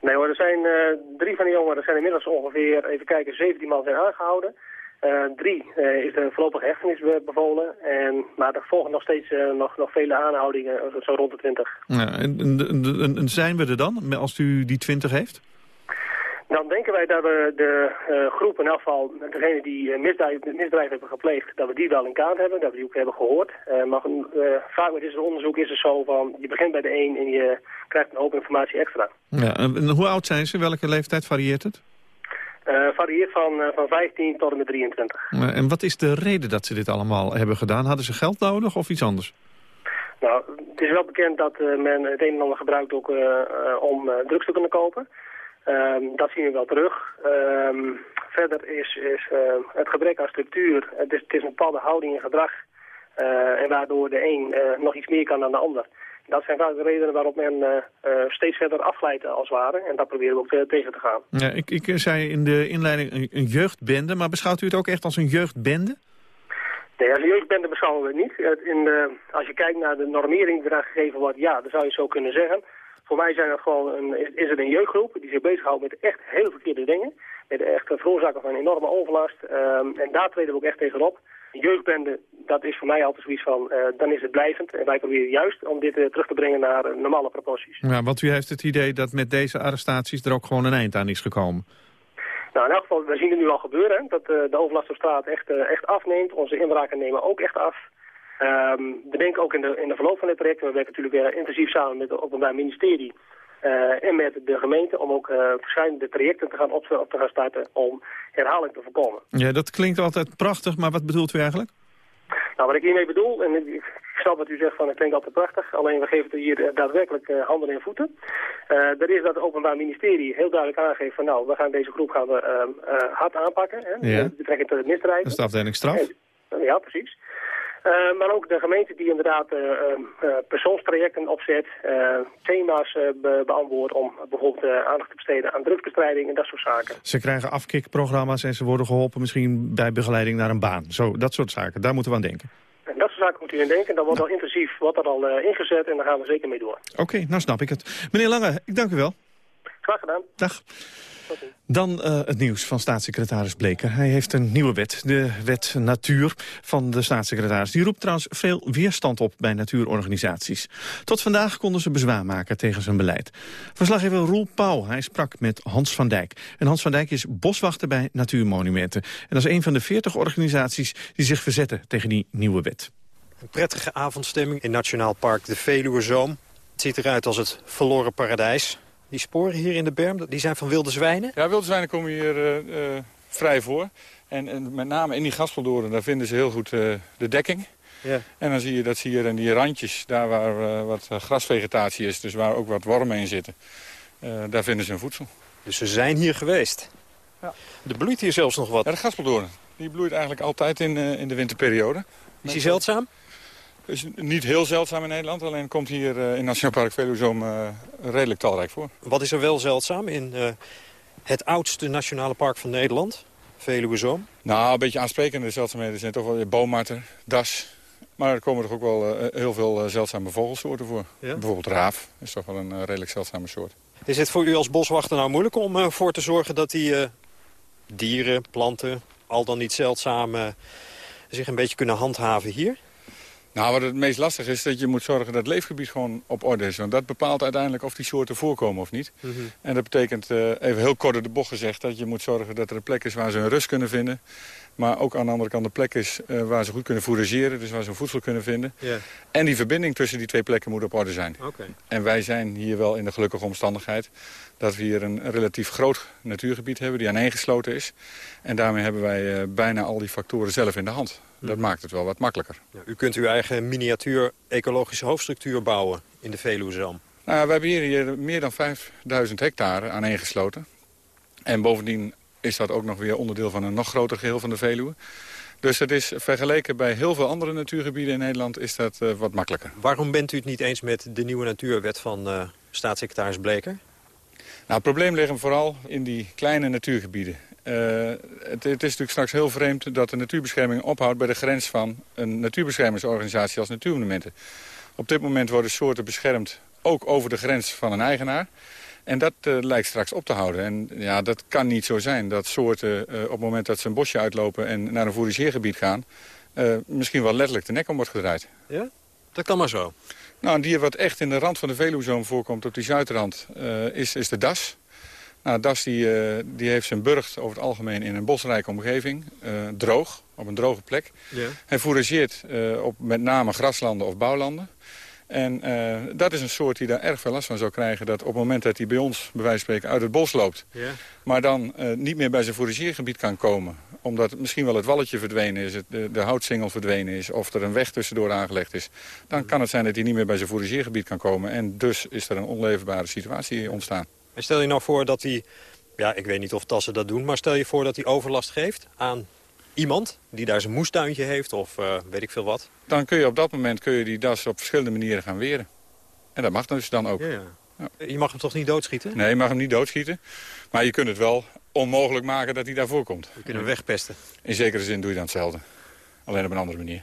Nee hoor, er zijn uh, drie van de jongeren, er zijn inmiddels ongeveer, even kijken, 17 man zijn aangehouden. Uh, drie uh, is er voorlopig hechtenis bevolen. En, maar er volgen nog steeds uh, nog, nog vele aanhoudingen, zo rond de 20. Ja, en, en, en, zijn we er dan, als u die 20 heeft? Dan denken wij dat we de uh, groep, in elk geval degene die misdrijven misdrijf hebben gepleegd, dat we die wel in kaart hebben, dat we die ook hebben gehoord. Uh, maar uh, vaak met dit onderzoek is het zo van, je begint bij de een en je krijgt een hoop informatie extra. Ja, en hoe oud zijn ze? Welke leeftijd varieert het? varieert van, van 15 tot en met 23. en wat is de reden dat ze dit allemaal hebben gedaan? Hadden ze geld nodig of iets anders? Nou, het is wel bekend dat men het een en ander gebruikt ook om drugs te kunnen kopen. Um, dat zien we wel terug. Um, verder is, is uh, het gebrek aan structuur. Het is, het is een bepaalde houding en gedrag. Uh, en waardoor de een uh, nog iets meer kan dan de ander. Dat zijn vaak de redenen waarop men steeds verder afglijdt als het ware. En dat proberen we ook tegen te gaan. Ja, ik, ik zei in de inleiding een, een, jeugdbende. Maar beschouwt u het ook echt als een jeugdbende? Nee, als jeugdbende beschouwen we het niet. In de, als je kijkt naar de normering die eraan gegeven wordt, ja, dan zou je zo kunnen zeggen. Voor mij zijn het gewoon een, is, het een jeugdgroep die zich bezighoudt met echt heel verkeerde dingen. Met echt veroorzaken van enorme overlast. Um, en daar treden we ook echt tegenop. Een jeugdbende, dat is voor mij altijd zoiets van, uh, dan is het blijvend. En wij proberen juist om dit uh, terug te brengen naar uh, normale proporties. Ja, want u heeft het idee dat met deze arrestaties er ook gewoon een eind aan is gekomen. Nou, in elk geval, we zien het nu al gebeuren. Dat de overlast op straat echt, echt afneemt. Onze inbraken nemen ook echt af. Um, we denken ook in de, in de verloop van dit traject, we werken natuurlijk weer intensief samen met het Openbaar Ministerie uh, en met de gemeente om ook uh, verschillende trajecten te gaan op, op, te gaan starten om herhaling te voorkomen. Ja, dat klinkt altijd prachtig, maar wat bedoelt u eigenlijk? Nou, wat ik hiermee bedoel, en ik snap wat u zegt van het klinkt altijd prachtig, alleen we geven het hier daadwerkelijk handen en voeten. er is dat het Openbaar Ministerie heel duidelijk aangeeft van nou, we gaan deze groep gaan we, hard aanpakken. Hè, Ja. Betrekking tot het misdrijven. Dat is de afdeling straf. Ja, precies. Uh, maar ook de gemeente die inderdaad uh, uh, persoonstrajecten opzet, thema's be beantwoordt om bijvoorbeeld aandacht te besteden aan drugsbestrijding en dat soort zaken. Ze krijgen afkikprogramma's en ze worden geholpen misschien bij begeleiding naar een baan. Zo, dat soort zaken, daar moeten we aan denken. En dat soort zaken moet u aan denken. Dat wordt al intensief wordt dat al ingezet en daar gaan we zeker mee door. Oké, okay, nou snap ik het. Meneer Lange, ik dank u wel. Graag gedaan. Dag. Dan uh, het nieuws van staatssecretaris Bleker. Hij heeft een nieuwe wet, de wet Natuur van de staatssecretaris. Die roept trouwens veel weerstand op bij natuurorganisaties. Tot vandaag konden ze bezwaar maken tegen zijn beleid. Verslaggever Roel Pauw, hij sprak met Hans van Dijk. En Hans van Dijk is boswachter bij Natuurmonumenten. En dat is een van de 40 organisaties die zich verzetten tegen die nieuwe wet. Een prettige avondstemming in Nationaal Park de Veluwezoom. Het ziet eruit als het verloren paradijs. Die sporen hier in de berm, die zijn van wilde zwijnen? Ja, wilde zwijnen komen hier uh, uh, vrij voor. En, en, met name in die gaspeldoren, daar vinden ze heel goed uh, de dekking. Ja. En dan zie je dat ze hier in die randjes, daar waar wat grasvegetatie is... dus waar ook wat wormen in zitten, daar vinden ze hun voedsel. Dus ze zijn hier geweest? Ja. Er bloeit hier zelfs nog wat? Ja, de gaspeldoorn. Die bloeit eigenlijk altijd in, in de winterperiode. Is die zeldzaam? Is niet heel zeldzaam in Nederland. Alleen komt hier uh, in Nationaal Park Veluwezoom uh, redelijk talrijk voor. Wat is er wel zeldzaam in uh, het oudste nationale park van Nederland? Veluwezoom? Nou, een beetje aansprekende zeldzaamheden zijn toch wel boommarter, das. Maar er komen er ook wel heel veel zeldzame vogelsoorten voor. Ja? Bijvoorbeeld raaf is toch wel een redelijk zeldzame soort. Is het voor u als boswachter nou moeilijk om ervoor te zorgen dat die dieren, planten, al dan niet zeldzaam zich een beetje kunnen handhaven hier? Nou, wat het meest lastig is, dat je moet zorgen dat het leefgebied gewoon op orde is. Want dat bepaalt uiteindelijk of die soorten voorkomen of niet. Mm -hmm. En dat betekent, uh, even heel kort door de bocht gezegd... dat je moet zorgen dat er een plek is waar ze hun rust kunnen vinden. Maar ook aan de andere kant een plek is uh, waar ze goed kunnen fourageren. Dus waar ze voedsel kunnen vinden. Yeah. En die verbinding tussen die twee plekken moet op orde zijn. Okay. En wij zijn hier wel in de gelukkige omstandigheid... dat we hier een relatief groot natuurgebied hebben die aaneengesloten is. En daarmee hebben wij uh, bijna al die factoren zelf in de hand. Dat maakt het wel wat makkelijker. Ja, u kunt uw eigen miniatuur ecologische hoofdstructuur bouwen in de Veluwezoom. Nou, we hebben hier, hier meer dan 5000 hectare aaneengesloten. En bovendien is dat ook nog weer onderdeel van een nog groter geheel van de Veluwe. Dus het is vergeleken bij heel veel andere natuurgebieden in Nederland is dat uh, wat makkelijker. Waarom bent u het niet eens met de nieuwe natuurwet van uh, staatssecretaris Bleker? Nou, het probleem ligt hem vooral in die kleine natuurgebieden. Uh, het, het, is natuurlijk straks heel vreemd dat de natuurbescherming ophoudt... bij de grens van een natuurbeschermingsorganisatie als Natuurmonumenten. Op dit moment worden soorten beschermd ook over de grens van een eigenaar. En dat uh, lijkt straks op te houden. En ja, dat kan niet zo zijn dat soorten uh, op het moment dat ze een bosje uitlopen... en naar een fourageergebied gaan... misschien wel letterlijk de nek om wordt gedraaid. Ja? Dat kan maar zo. Nou, een dier wat echt in de rand van de Veluwezoom voorkomt op die zuidrand... is, is de das. Nou, Das die, uh, die heeft zijn burcht over het algemeen in een bosrijke omgeving. Uh, droog, op een droge plek. Ja. Hij fourageert uh, op met name graslanden of bouwlanden. En dat is een soort die daar erg veel last van zou krijgen... dat op het moment dat hij bij ons, bij wijze van spreken, uit het bos loopt... Maar dan niet meer bij zijn fourageergebied kan komen... omdat misschien wel het walletje verdwenen is, het, de, de houtsingel verdwenen is... of er een weg tussendoor aangelegd is... dan kan het zijn dat hij niet meer bij zijn fourageergebied kan komen... en dus is er een onleefbare situatie ontstaan. En stel je nou voor dat hij, ja, ik weet niet of tassen dat doen... maar stel je voor dat hij overlast geeft aan iemand die daar zijn moestuintje heeft of uh, weet ik veel wat. Dan kun je op dat moment kun je die das op verschillende manieren gaan weren. En dat mag dus dan ook. Ja, ja. Ja. Je mag hem toch niet doodschieten? Nee, je mag hem niet doodschieten. Maar je kunt het wel onmogelijk maken dat hij daarvoor komt. Je kunt hem wegpesten. In zekere zin doe je dan hetzelfde. Alleen op een andere manier.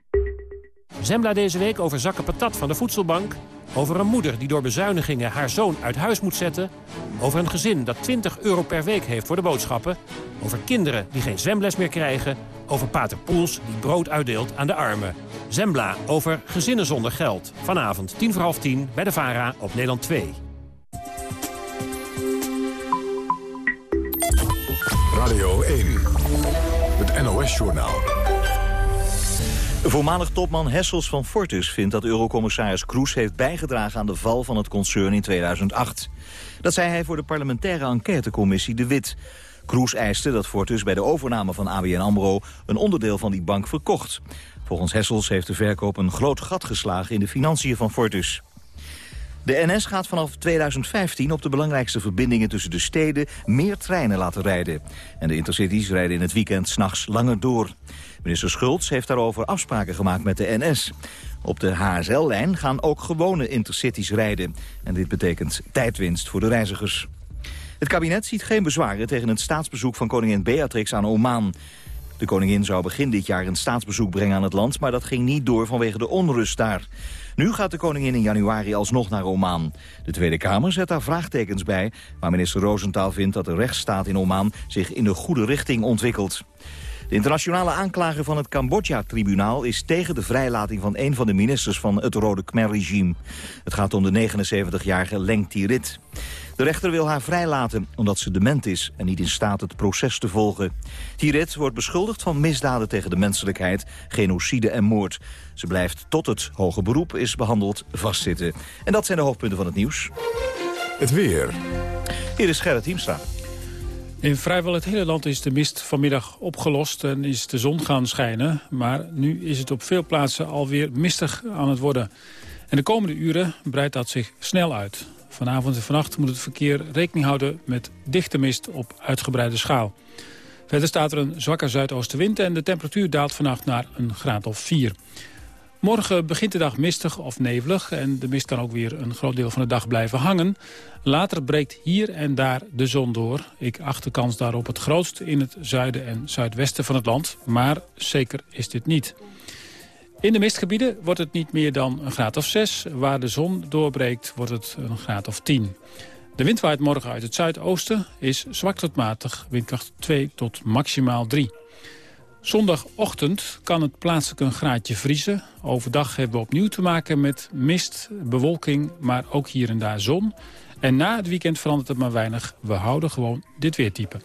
Zembla deze week over zakken patat van de voedselbank. Over een moeder die door bezuinigingen haar zoon uit huis moet zetten. Over een gezin dat 20 euro per week heeft voor de boodschappen. over kinderen die geen zwemles meer krijgen... over Pater Poels die brood uitdeelt aan de armen. Zembla over gezinnen zonder geld. Vanavond tien voor half tien bij de VARA op Nederland 2. Radio 1, het NOS-journaal. Voormalig topman Hessels van Fortis vindt dat eurocommissaris Kroes heeft bijgedragen aan de val van het concern in 2008. Dat zei hij voor de parlementaire enquêtecommissie De Wit. Kroes eiste dat Fortis bij de overname van ABN AMRO een onderdeel van die bank verkocht. Volgens Hessels heeft de verkoop een groot gat geslagen in de financiën van Fortis. De NS gaat vanaf 2015 op de belangrijkste verbindingen tussen de steden meer treinen laten rijden. En de intercities rijden in het weekend s'nachts langer door. Minister Schultz heeft daarover afspraken gemaakt met de NS. Op de HSL-lijn gaan ook gewone intercities rijden. En dit betekent tijdwinst voor de reizigers. Het kabinet ziet geen bezwaren tegen het staatsbezoek van koningin Beatrix aan Oman. De koningin zou begin dit jaar een staatsbezoek brengen aan het land... maar dat ging niet door vanwege de onrust daar. Nu gaat de koningin in januari alsnog naar Oman. De Tweede Kamer zet daar vraagtekens bij... maar minister Rosenthal vindt dat de rechtsstaat in Oman zich in de goede richting ontwikkelt. De internationale aanklager van het Cambodja-tribunaal is tegen de vrijlating van een van de ministers van het Rode Khmer-regime. Het gaat om de 79-jarige Leng Tirit. De rechter wil haar vrijlaten omdat ze dement is en niet in staat het proces te volgen. Tirit wordt beschuldigd van misdaden tegen de menselijkheid, genocide en moord. Ze blijft tot het hoge beroep is behandeld vastzitten. En dat zijn de hoofdpunten van het nieuws. Het weer. Hier is Gerrit Hiemstra. In vrijwel het hele land is de mist vanmiddag opgelost en is de zon gaan schijnen. Maar nu is het op veel plaatsen alweer mistig aan het worden. En de komende uren breidt dat zich snel uit. Vanavond en vannacht moet het verkeer rekening houden met dichte mist op uitgebreide schaal. Verder staat er een zwakke zuidoostenwind en de temperatuur daalt vannacht naar een graad of 4. Morgen begint de dag mistig of nevelig en de mist kan ook weer een groot deel van de dag blijven hangen. Later breekt hier en daar de zon door. Ik acht de kans daarop het grootst in het zuiden en zuidwesten van het land, maar zeker is dit niet. In de mistgebieden wordt het niet meer dan een graad of 6. Waar de zon doorbreekt wordt het een graad of 10. De wind waait morgen uit het zuidoosten, is zwak tot matig, windkracht 2 tot maximaal 3. Zondagochtend kan het plaatselijk een graadje vriezen. Overdag hebben we opnieuw te maken met mist, bewolking, maar ook hier en daar zon. En na het weekend verandert het maar weinig. We houden gewoon dit weertype.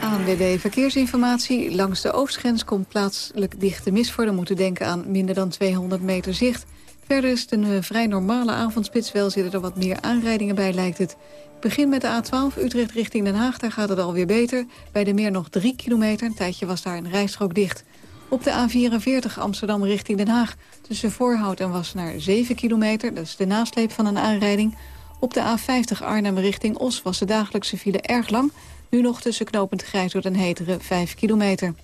ANWB Verkeersinformatie. Langs de oostgrens komt plaatselijk dichte mist voor. Dan moeten denken aan minder dan 200 meter zicht. Verder is het een eh, vrij normale avondspits. Wel zitten er wat meer aanrijdingen bij, lijkt het. Begin met de A12 Utrecht richting Den Haag. Daar gaat het alweer beter. Bij de meer nog 3 kilometer. Een tijdje was daar een rijstrook dicht. Op de A44 Amsterdam richting Den Haag. Tussen Voorhout en Wassenaar 7 kilometer. Dat is de nasleep van een aanrijding. Op de A50 Arnhem richting Os was de dagelijkse file erg lang. Nu nog tussen knopend Grijshoort en Heteren 5 kilometer.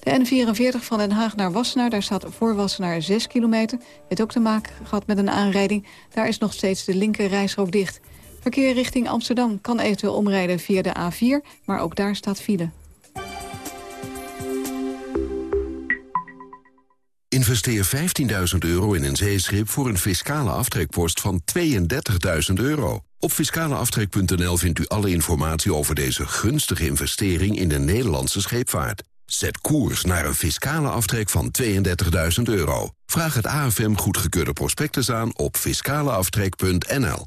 De N44 van Den Haag naar Wassenaar, daar staat voor Wassenaar 6 kilometer. Het ook te maken gehad met een aanrijding. Daar is nog steeds de linker reisrook dicht. Verkeer richting Amsterdam kan eventueel omrijden via de A4, maar ook daar staat file. Investeer 15.000 euro in een zeeschip voor een fiscale aftrekpost van 32.000 euro. Op fiscaleaftrek.nl vindt u alle informatie over deze gunstige investering in de Nederlandse scheepvaart. Zet koers naar een fiscale aftrek van 32.000 euro. Vraag het AFM goedgekeurde prospectus aan op fiscaleaftrek.nl.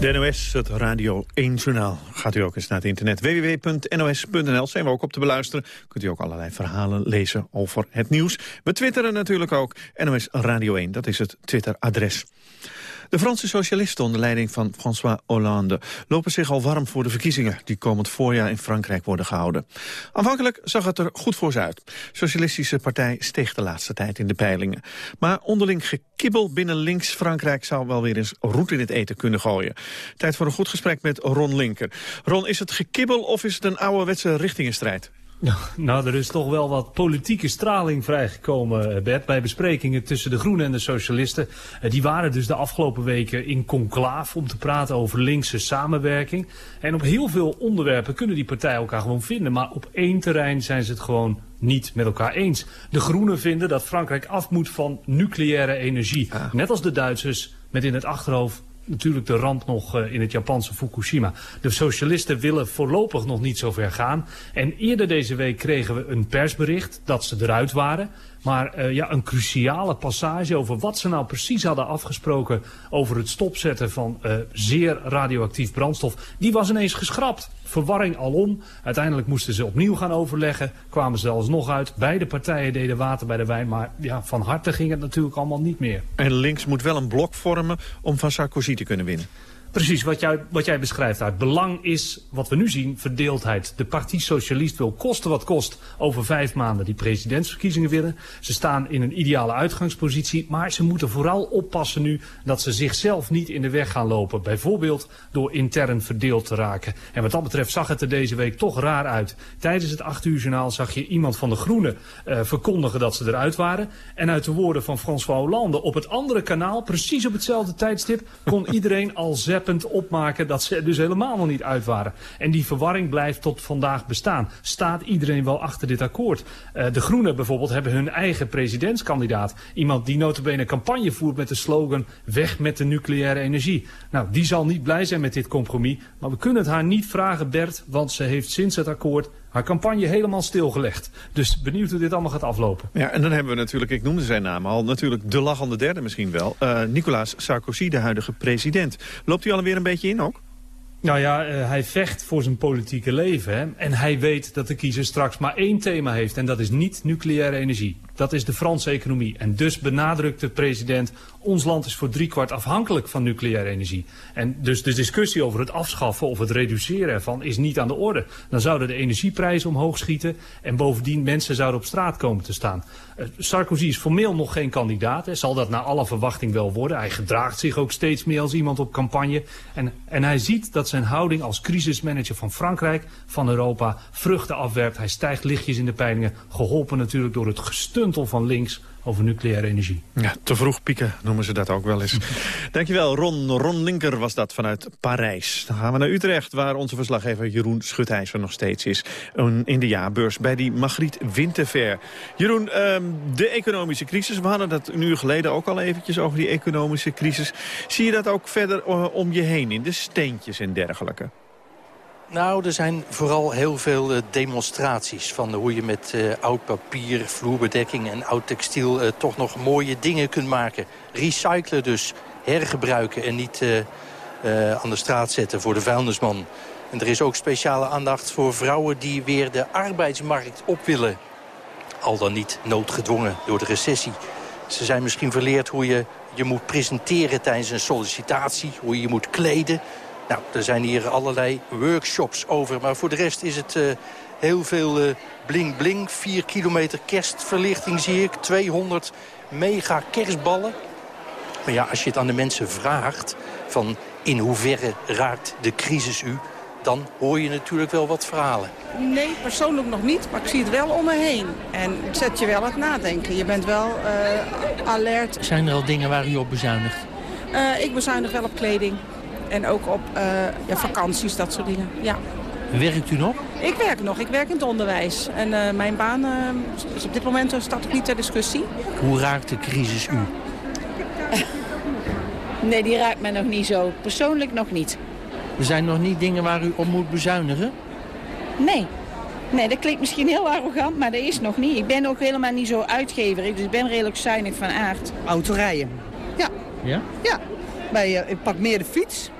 De NOS, het Radio 1-journaal. Gaat u ook eens naar het internet www.nos.nl. Zijn we ook op te beluisteren. Kunt u ook allerlei verhalen lezen over het nieuws. We twitteren natuurlijk ook NOS Radio 1. Dat is het Twitter-adres. De Franse socialisten onder leiding van François Hollande lopen zich al warm voor de verkiezingen die komend voorjaar in Frankrijk worden gehouden. Aanvankelijk zag het er goed voor ze uit. Socialistische partij steeg de laatste tijd in de peilingen. Maar onderling gekibbel binnen links Frankrijk zou wel weer eens roet in het eten kunnen gooien. Tijd voor een goed gesprek met Ron Linker. Ron, is het gekibbel of is het een ouderwetse richtingenstrijd? Nou, er is toch wel wat politieke straling vrijgekomen, Bert, bij besprekingen tussen de Groenen en de Socialisten. Eh, die waren dus de afgelopen weken in conclaaf om te praten over linkse samenwerking. En op heel veel onderwerpen kunnen die partijen elkaar gewoon vinden, maar op één terrein zijn ze het gewoon niet met elkaar eens. De Groenen vinden dat Frankrijk af moet van nucleaire energie. Net als de Duitsers, met in het achterhoofd natuurlijk de ramp nog uh, in het Japanse Fukushima. De socialisten willen voorlopig nog niet zo ver gaan. En eerder deze week kregen we een persbericht dat ze eruit waren. Maar uh, ja, een cruciale passage over wat ze nou precies hadden afgesproken over het stopzetten van uh, zeer radioactief brandstof, die was ineens geschrapt. Verwarring alom. Uiteindelijk moesten ze opnieuw gaan overleggen. Kwamen ze alsnog uit. Beide partijen deden water bij de wijn. Maar ja, van harte ging het natuurlijk allemaal niet meer. En links moet wel een blok vormen om van Sarkozy te kunnen winnen. Precies, wat jij, wat jij beschrijft uit. Belang is, wat we nu zien, verdeeldheid. De Partij Socialist wil kosten wat kost over vijf maanden die presidentsverkiezingen willen. Ze staan in een ideale uitgangspositie, maar ze moeten vooral oppassen nu dat ze zichzelf niet in de weg gaan lopen. Bijvoorbeeld door intern verdeeld te raken. En wat dat betreft zag het er deze week toch raar uit. Tijdens het 8 uur journaal zag je iemand van de Groenen uh, verkondigen dat ze eruit waren. En uit de woorden van François Hollande op het andere kanaal, precies op hetzelfde tijdstip, kon iedereen al zeppen opmaken dat ze er dus helemaal nog niet uit waren. En die verwarring blijft tot vandaag bestaan. Staat iedereen wel achter dit akkoord? Uh, de Groenen bijvoorbeeld hebben hun eigen presidentskandidaat. Iemand die notabene campagne voert met de slogan weg met de nucleaire energie. Nou, die zal niet blij zijn met dit compromis. Maar we kunnen het haar niet vragen, Bert, want ze heeft sinds het akkoord haar campagne helemaal stilgelegd. Dus benieuwd hoe dit allemaal gaat aflopen. Ja, en dan hebben we natuurlijk, ik noemde zijn naam al, natuurlijk de lachende derde misschien wel. Uh, Nicolas Sarkozy, de huidige president. Loopt u alweer een beetje in ook? Nou ja, uh, hij vecht voor zijn politieke leven. Hè? En hij weet dat de kiezer straks maar één thema heeft. En dat is niet nucleaire energie. Dat is de Franse economie. En dus benadrukt de president, ons land is voor driekwart afhankelijk van nucleaire energie. En dus de discussie over het afschaffen of het reduceren ervan is niet aan de orde. Dan zouden de energieprijzen omhoog schieten en bovendien mensen zouden op straat komen te staan. Uh, Sarkozy is formeel nog geen kandidaat. Hè. Zal dat naar alle verwachting wel worden. Hij gedraagt zich ook steeds meer als iemand op campagne. En, en hij ziet dat zijn houding als crisismanager van Frankrijk, van Europa, vruchten afwerpt. Hij stijgt lichtjes in de peilingen, geholpen natuurlijk door het gesteund van links over nucleaire energie. Ja, te vroeg pieken noemen ze dat ook wel eens. Dankjewel, Ron. Ron Linker was dat vanuit Parijs. Dan gaan we naar Utrecht, waar onze verslaggever Jeroen Schutijzer nog steeds is. In de jaarbeurs bij die Magriet Winterfair. Jeroen, um, de economische crisis. We hadden dat een uur geleden ook al eventjes over die economische crisis. Zie je dat ook verder uh, om je heen in de steentjes en dergelijke? Nou, er zijn vooral heel veel uh, demonstraties van hoe je met uh, oud papier, vloerbedekking en oud textiel uh, toch nog mooie dingen kunt maken. Recyclen dus, hergebruiken en niet aan de straat zetten voor de vuilnisman. En er is ook speciale aandacht voor vrouwen die weer de arbeidsmarkt op willen. Al dan niet noodgedwongen door de recessie. Ze zijn misschien verleerd hoe je je moet presenteren tijdens een sollicitatie, hoe je je moet kleden... Nou, er zijn hier allerlei workshops over. Maar voor de rest is het uh, heel veel bling-bling. Uh, 4 kilometer kerstverlichting zie ik. 200 mega kerstballen. Maar ja, als je het aan de mensen vraagt... van in hoeverre raakt de crisis u... dan hoor je natuurlijk wel wat verhalen. Nee, persoonlijk nog niet, maar ik zie het wel om me heen. En het zet je wel aan het nadenken. Je bent wel uh, alert. Zijn er al dingen waar u op bezuinigt? Uh, ik bezuinig wel op kleding. En ook op uh, ja, vakanties, dat soort dingen. Ja. Werkt u nog? Ik werk nog. Ik werk in het onderwijs. En uh, mijn baan uh, is op dit moment staat ook niet ter discussie. Hoe raakt de crisis u? nee, die raakt mij nog niet zo. Persoonlijk nog niet. Er zijn nog niet dingen waar u op moet bezuinigen? Nee. Nee, dat klinkt misschien heel arrogant, maar dat is nog niet. Ik ben ook helemaal niet zo uitgeverig, dus ik ben redelijk zuinig van aard. Autorijden. Ja. Ja? Ja. Bij, uh, ik pak meer de fiets.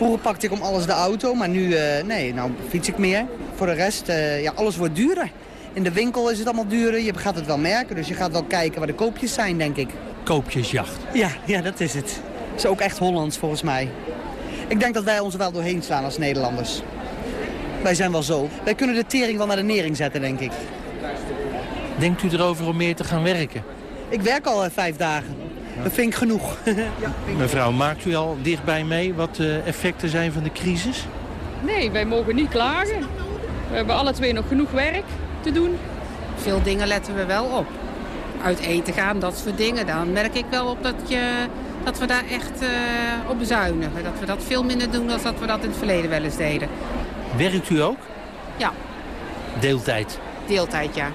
Vroeger pakte ik om alles de auto, maar nu uh, nee, nou fiets ik meer. Voor de rest, uh, ja, alles wordt duurder. In de winkel is het allemaal duurder. Je gaat het wel merken, dus je gaat wel kijken waar de koopjes zijn, denk ik. Koopjesjacht? Ja, ja dat is het. is ook echt Hollands, volgens mij. Ik denk dat wij ons er wel doorheen slaan als Nederlanders. Wij zijn wel zo. Wij kunnen de tering wel naar de nering zetten, denk ik. Denkt u erover om meer te gaan werken? Ik werk al uh, vijf dagen. Dat vind ik genoeg. ja, Mevrouw, maakt u al dichtbij mee wat de effecten zijn van de crisis? Nee, wij mogen niet klagen. We hebben alle twee nog genoeg werk te doen. Veel dingen letten we wel op. Uit eten gaan, dat soort dingen. Dan merk ik wel op dat, je, dat we daar echt uh, op bezuinigen. Dat we dat veel minder doen dan dat we dat in het verleden wel eens deden. Werkt u ook? Ja. Deeltijd? Deeltijd, ja.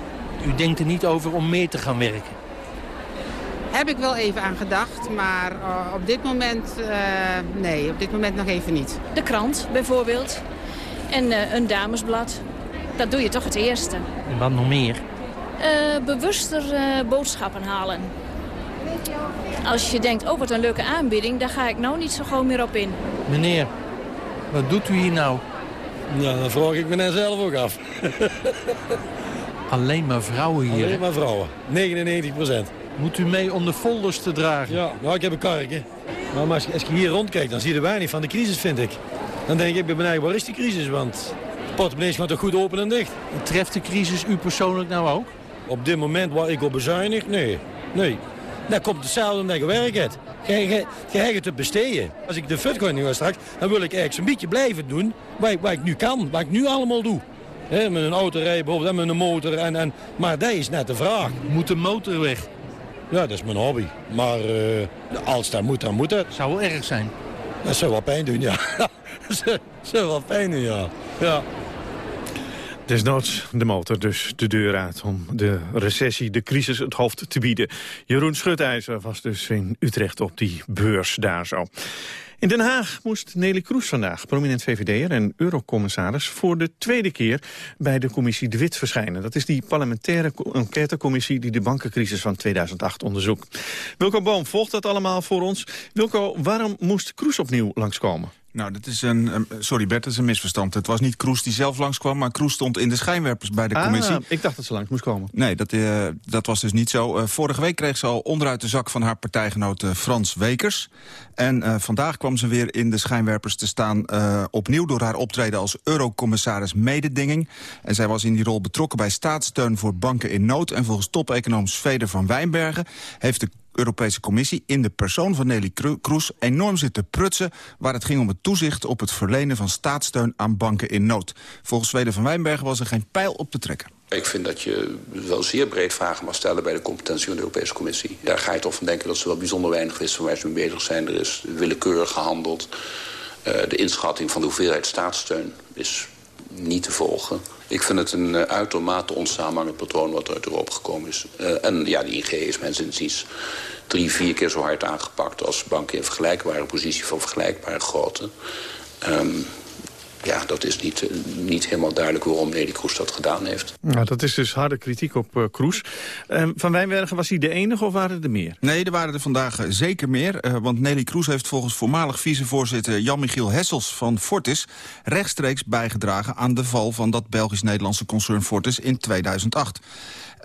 U denkt er niet over om meer te gaan werken? Heb ik wel even aan gedacht, maar uh, op dit moment, uh, nee, op dit moment nog even niet. De krant bijvoorbeeld en uh, een damesblad. Dat doe je toch het eerste. En wat nog meer? bewuster boodschappen halen. Als je denkt, oh wat een leuke aanbieding, daar ga ik nou niet zo gewoon meer op in. Meneer, wat doet u hier nou? Ja, dat vraag ik me net zelf ook af. Alleen maar vrouwen hier? Alleen maar vrouwen, 99 procent. Moet u mee om de folders te dragen? Ja, nou, ik heb een karretje. Maar als je, als je hier rondkijkt, dan zie je er weinig van de crisis, vind ik. Dan denk ik bij mij, waar is die crisis? Want de portemonnee gaat toch goed open en dicht. En treft de crisis u persoonlijk nou ook? Op dit moment waar ik op bezuinig? Nee. Nee. Dan komt hetzelfde omdat je werk hebt. Je hebt het te besteden. Als ik de futcoin nu was straks, dan wil ik eigenlijk zo'n beetje blijven doen wat ik, wat ik nu kan. Wat ik nu allemaal doe. He, met een auto rijden bijvoorbeeld en met een motor. En, en, maar dat is net de vraag. Moet de motor weg? Ja, dat is mijn hobby. Maar uh, als dat moet, dan moet het. Zou wel erg zijn. Dat zou wel pijn doen, ja. dat zou wel pijn doen, ja. ja. Desnoods de motor dus de deur uit om de recessie, de crisis het hoofd te bieden. Jeroen Schutijzer was dus in Utrecht op die beurs daar zo. In Den Haag moest Nelly Kroes vandaag, prominent VVD'er en eurocommissaris... voor de tweede keer bij de commissie De Wit verschijnen. Dat is die parlementaire enquêtecommissie die de bankencrisis van 2008 onderzoekt. Wilco Boom volgt dat allemaal voor ons. Wilco, waarom moest Kroes opnieuw langskomen? Nou, dat is een, sorry Bert, dat is een misverstand. Het was niet Kroes die zelf langskwam, maar Kroes stond in de schijnwerpers bij de ah, commissie. ik dacht dat ze langs moest komen. Nee, dat, uh, dat was dus niet zo. Uh, vorige week kreeg ze al onderuit de zak van haar partijgenoot uh, Frans Wekers. En vandaag kwam ze weer in de schijnwerpers te staan... opnieuw door haar optreden als eurocommissaris mededinging. En zij was in die rol betrokken bij staatssteun voor banken in nood. En volgens topeconoom Sveder van Wijnbergen heeft de Europese Commissie in de persoon van Nelly Kroes enorm zit te prutsen... waar het ging om het toezicht op het verlenen van staatssteun aan banken in nood. Volgens Zweden van Wijnbergen was er geen pijl op te trekken. Ik vind dat je wel zeer breed vragen mag stellen bij de competentie van de Europese Commissie. Daar ga je toch van denken dat ze wel bijzonder weinig wisten van waar ze mee bezig zijn. Er is willekeurig gehandeld. Uh, de inschatting van de hoeveelheid staatssteun is niet te volgen. Ik vind het een uh, uitermate onsamenhangend patroon wat er uit Europa gekomen is. Uh, en ja, die ING is mijn zinziens drie, vier keer zo hard aangepakt... als banken in vergelijkbare positie van vergelijkbare grootte. Um, ja, dat is niet, niet helemaal duidelijk waarom Nelly Kroes dat gedaan heeft. Nou, dat is dus harde kritiek op uh, Kroes. Uh, van Wijnbergen, was hij de enige of waren er meer? Nee, er waren er vandaag uh, zeker meer. Uh, want Nelly Kroes heeft volgens voormalig vicevoorzitter Jan-Michiel Hessels van Fortis... rechtstreeks bijgedragen aan de val van dat Belgisch-Nederlandse concern Fortis in 2008.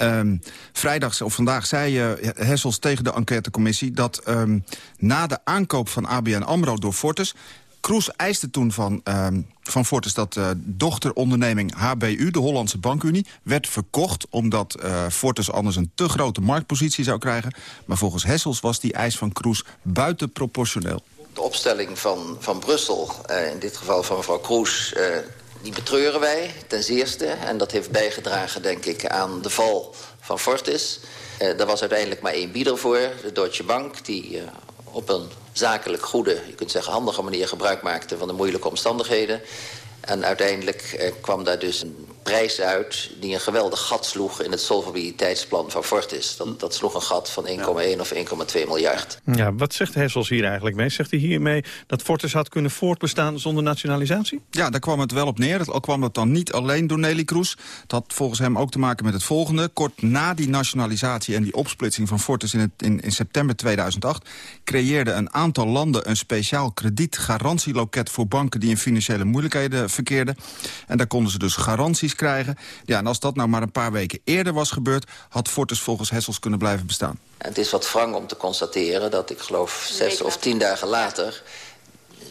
Um, vrijdag of vandaag zei uh, Hessels tegen de enquêtecommissie... dat um, na de aankoop van ABN AMRO door Fortis... Kroes eiste toen van, uh, van Fortis dat uh, dochteronderneming HBU, de Hollandse Bankunie, werd verkocht omdat uh, Fortis anders een te grote marktpositie zou krijgen. Maar volgens Hessels was die eis van Kroes buitenproportioneel. De opstelling van, van Brussel, uh, in dit geval van mevrouw Kroes, die betreuren wij ten zeerste. En dat heeft bijgedragen, denk ik, aan de val van Fortis. er was uiteindelijk maar één bieder voor, de Deutsche Bank... die op een zakelijk goede, je kunt zeggen handige manier gebruik maakte van de moeilijke omstandigheden. En uiteindelijk eh, kwam daar dus een prijs uit die een geweldig gat sloeg in het solvabiliteitsplan van Fortis. Dat, dat sloeg een gat van 1,1 of 1,2 miljard. Ja, wat zegt Hessels hier eigenlijk mee? Zegt hij hiermee dat Fortis had kunnen voortbestaan zonder nationalisatie? Ja, daar kwam het wel op neer. Al kwam dat dan niet alleen door Nelly Kroes. Het had volgens hem ook te maken met het volgende. Kort na die nationalisatie en die opsplitsing van Fortis in, het, in, in september 2008... creëerden een aantal landen een speciaal kredietgarantieloket voor banken die in financiële moeilijkheden En daar konden ze dus garanties krijgen. Ja, en als dat nou maar een paar weken eerder was gebeurd... had Fortis volgens Hessels kunnen blijven bestaan. En het is wat wrang om te constateren dat ik geloof zes of tien dagen later...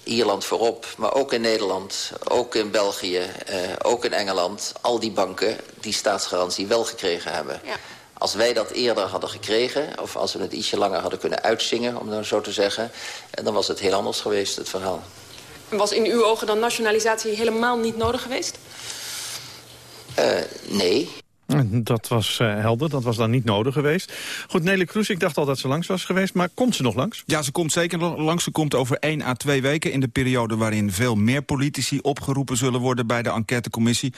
Ierland voorop, maar ook in Nederland, ook in België, eh, ook in Engeland... al die banken die staatsgarantie wel gekregen hebben. Ja. Als wij dat eerder hadden gekregen, of als we het ietsje langer hadden kunnen uitzingen... om dan zo te zeggen, dan was het heel anders geweest, het verhaal. Was in uw ogen dan nationalisatie helemaal niet nodig geweest? Uh, nee. Dat was uh, helder, dat was dan niet nodig geweest. Goed, Nelly Kroes, ik dacht al dat ze langs was geweest, maar komt ze nog langs? Ja, ze komt zeker langs. Ze komt over 1 à 2 weken in de periode waarin veel meer politici opgeroepen zullen worden bij de enquêtecommissie.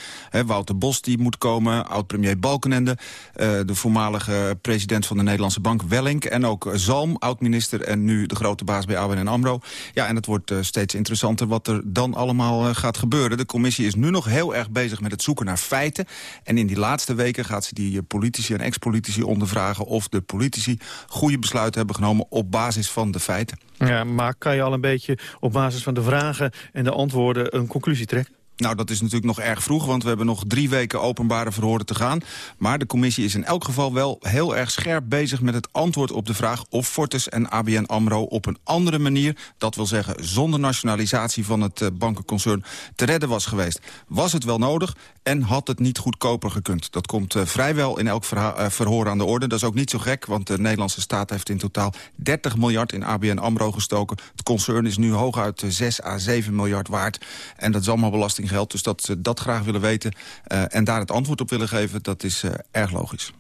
Wouter Bos die moet komen, oud-premier Balkenende, uh, de voormalige president van de Nederlandse Bank Wellink en ook Zalm, oud-minister en nu de grote baas bij ABN AMRO. Ja, en het wordt uh, steeds interessanter wat er dan allemaal gaat gebeuren. De commissie is nu nog heel erg bezig met het zoeken naar feiten en in die laatste weken gaat ze die eh, politici en ex-politici ondervragen... of de politici goede besluiten hebben genomen op basis van de feiten. Ja, maar kan je al een beetje op basis van de vragen en de antwoorden een conclusie trekken? Nou, dat is natuurlijk nog erg vroeg, want we hebben nog drie weken openbare verhoren te gaan. Maar de commissie is in elk geval wel heel erg scherp bezig met het antwoord op de vraag of Fortis en ABN AMRO op een andere manier, dat wil zeggen zonder nationalisatie van het eh, bankenconcern, te redden was geweest. Was het wel nodig en had het niet goedkoper gekund? Dat komt uh, vrijwel in elk uh, verhoor aan de orde. Dat is ook niet zo gek, want de Nederlandse staat heeft in totaal 30 miljard in ABN AMRO gestoken. Het concern is nu hooguit 6 à 7 miljard waard. En dat is allemaal belasting geld. Dus dat ze dat graag willen weten uh, en daar het antwoord op willen geven, dat is uh, erg logisch.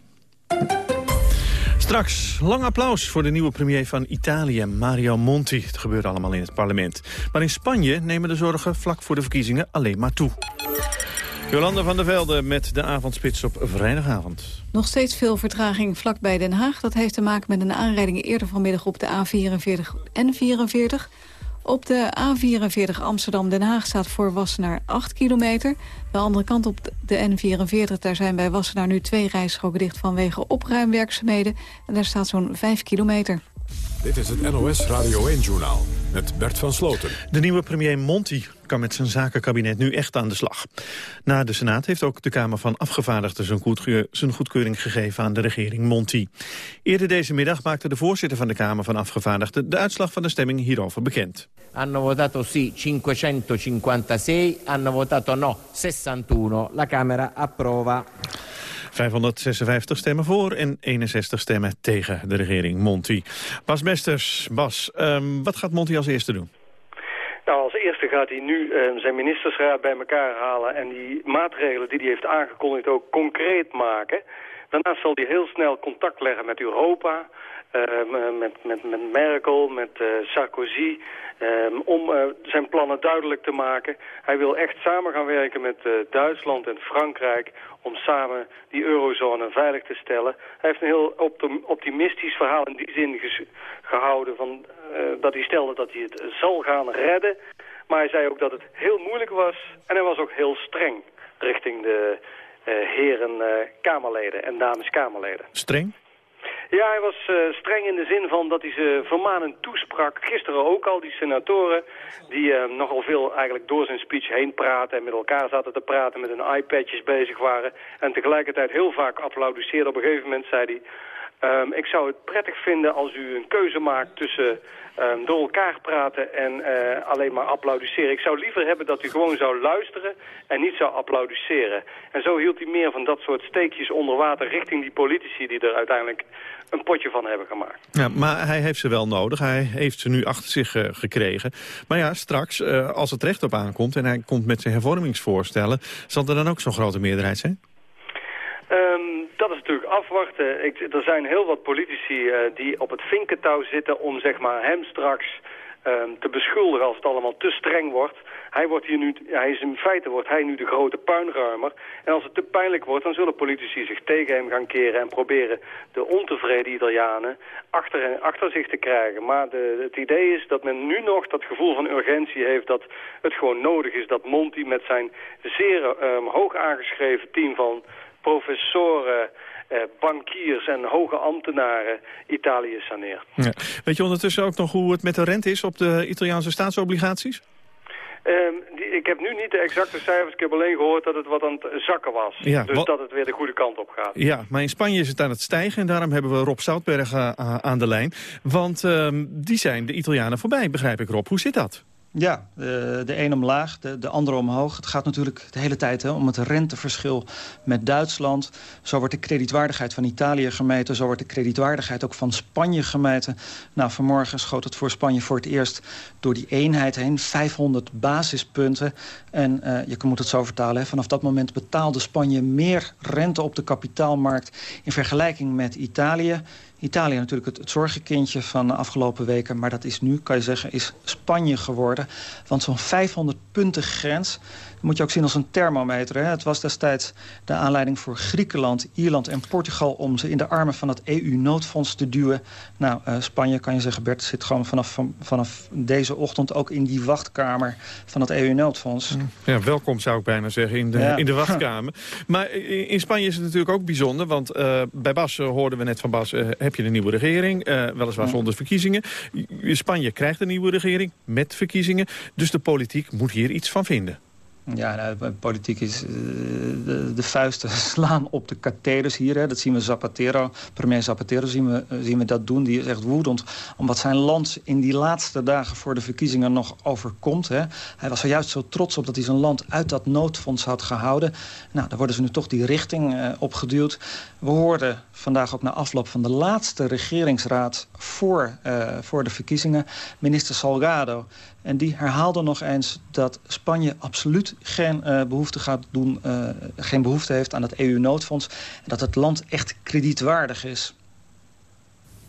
Straks lang applaus voor de nieuwe premier van Italië, Mario Monti. Het gebeurt allemaal in het parlement. Maar in Spanje nemen de zorgen vlak voor de verkiezingen alleen maar toe. Jolanda van der Velde met de avondspits op vrijdagavond. Nog steeds veel vertraging vlak bij Den Haag. Dat heeft te maken met een aanrijding eerder vanmiddag op de A44 en 44. Op de A44 Amsterdam-Den Haag staat voor Wassenaar 8 kilometer. De andere kant op de N44, daar zijn bij Wassenaar nu twee rijstroken dicht vanwege opruimwerkzaamheden. En daar staat zo'n 5 kilometer. Dit is het NOS Radio 1-journaal met Bert van Sloten. De nieuwe premier Monti kan met zijn zakenkabinet nu echt aan de slag. Na de Senaat heeft ook de Kamer van Afgevaardigden zijn, goedkeur, zijn goedkeuring gegeven aan de regering Monti. Eerder deze middag maakte de voorzitter van de Kamer van Afgevaardigden de uitslag van de stemming hierover bekend. Hanno votato sì 556, hanno votato no 61. La Camera approva. 556 stemmen voor en 61 stemmen tegen de regering Monti. Bas Mesters, Bas, um, wat gaat Monti als eerste doen? Eerste gaat hij nu uh, zijn ministersraad bij elkaar halen... en die maatregelen die hij heeft aangekondigd ook concreet maken. Daarnaast zal hij heel snel contact leggen met Europa... Uh, met, met, met Merkel, met uh, Sarkozy, um, om uh, zijn plannen duidelijk te maken. Hij wil echt samen gaan werken met Duitsland en Frankrijk om samen die eurozone veilig te stellen. Hij heeft een heel optimistisch verhaal in die zin gehouden... Van, dat hij stelde dat hij het zal gaan redden. Maar hij zei ook dat het heel moeilijk was en hij was ook heel streng richting de heren Kamerleden en dames Kamerleden. Streng? Ja, hij was uh, streng in de zin van dat hij ze vermanend toesprak. Gisteren ook al, die senatoren, die nogal veel eigenlijk door zijn speech heen praten... en met elkaar zaten te praten, met hun iPadjes bezig waren... en tegelijkertijd heel vaak applaudisseerden. Op een gegeven moment zei hij... Um, ik zou het prettig vinden als u een keuze maakt tussen um, door elkaar praten en uh, alleen maar applaudisseren. Ik zou liever hebben dat u gewoon zou luisteren en niet zou applaudisseren. En zo hield hij meer van dat soort steekjes onder water richting die politici die er uiteindelijk een potje van hebben gemaakt. Ja, maar hij heeft ze wel nodig. Hij heeft ze nu achter zich uh, gekregen. Maar ja, straks, uh, als het recht op aankomt en hij komt met zijn hervormingsvoorstellen... zal er dan ook zo'n grote meerderheid zijn? Um, dat is natuurlijk afwachten. Ik, er zijn heel wat politici uh, die op het vinkentouw zitten om zeg maar, hem straks ehm, te beschuldigen als het allemaal te streng wordt. Hij, wordt hier nu, hij is in feite wordt hij nu de grote puinruimer. En als het te pijnlijk wordt, dan zullen politici zich tegen hem gaan keren... en proberen de ontevreden Italianen achter, achter zich te krijgen. Maar de, het idee is dat men nu nog dat gevoel van urgentie heeft... dat het gewoon nodig is dat Monti met zijn zeer um, hoog aangeschreven team van professoren... Eh, bankiers en hoge ambtenaren Italië saneert. Ja. Weet je ondertussen ook nog hoe het met de rente is op de Italiaanse staatsobligaties? Um, die, ik heb nu niet de exacte cijfers. Ik heb alleen gehoord dat het wat aan het zakken was. Ja, dus dat het weer de goede kant op gaat. Ja, maar in Spanje is het aan het stijgen. En daarom hebben we Rob Zoutberg uh, aan de lijn. Want uh, die zijn de Italianen voorbij, begrijp ik Rob. Hoe zit dat? Ja, de, de een omlaag, de, de andere omhoog. Het gaat natuurlijk de hele tijd hè, om het renteverschil met Duitsland. Zo wordt de kredietwaardigheid van Italië gemeten. Zo wordt de kredietwaardigheid ook van Spanje gemeten. Nou, vanmorgen schoot het voor Spanje voor het eerst door die eenheid heen. 500 basispunten. En uh, je moet het zo vertalen. Hè, vanaf dat moment betaalde Spanje meer rente op de kapitaalmarkt... in vergelijking met Italië. Italië natuurlijk het, het, zorgenkindje van de afgelopen weken. Maar dat is nu, kan je zeggen, is Spanje geworden. Want zo'n 500 punten grens moet je ook zien als een thermometer. Hè? Het was destijds de aanleiding voor Griekenland, Ierland en Portugal... om ze in de armen van het EU-noodfonds te duwen. Nou, uh, Spanje, kan je zeggen, Bert, zit gewoon vanaf, van, vanaf deze ochtend... ook in die wachtkamer van het EU-noodfonds. Ja, welkom zou ik bijna zeggen, in de, ja. in de wachtkamer. maar in Spanje is het natuurlijk ook bijzonder... want uh, bij Bas uh, hoorden we net van Bas, heb je een nieuwe regering... weliswaar ja. zonder verkiezingen. Spanje krijgt een nieuwe regering met verkiezingen. Dus de politiek moet hier iets van vinden. Ja, nou, politiek is uh, de, de, vuisten slaan op de katheders hier. Hè. Dat zien we Zapatero, premier Zapatero zien we, uh, zien we dat doen. Die is echt woedend omdat zijn land in die laatste dagen voor de verkiezingen nog overkomt. Hè. Hij was er juist zo trots op dat hij zijn land uit dat noodfonds had gehouden. Nou, daar worden ze nu toch die richting uh, opgeduwd. We hoorden vandaag ook na afloop van de laatste regeringsraad voor, voor de verkiezingen... minister Salgado en die herhaalde nog eens dat Spanje absoluut geen uh, behoefte gaat doen, uh, geen behoefte heeft aan het EU-noodfonds. En dat het land echt kredietwaardig is.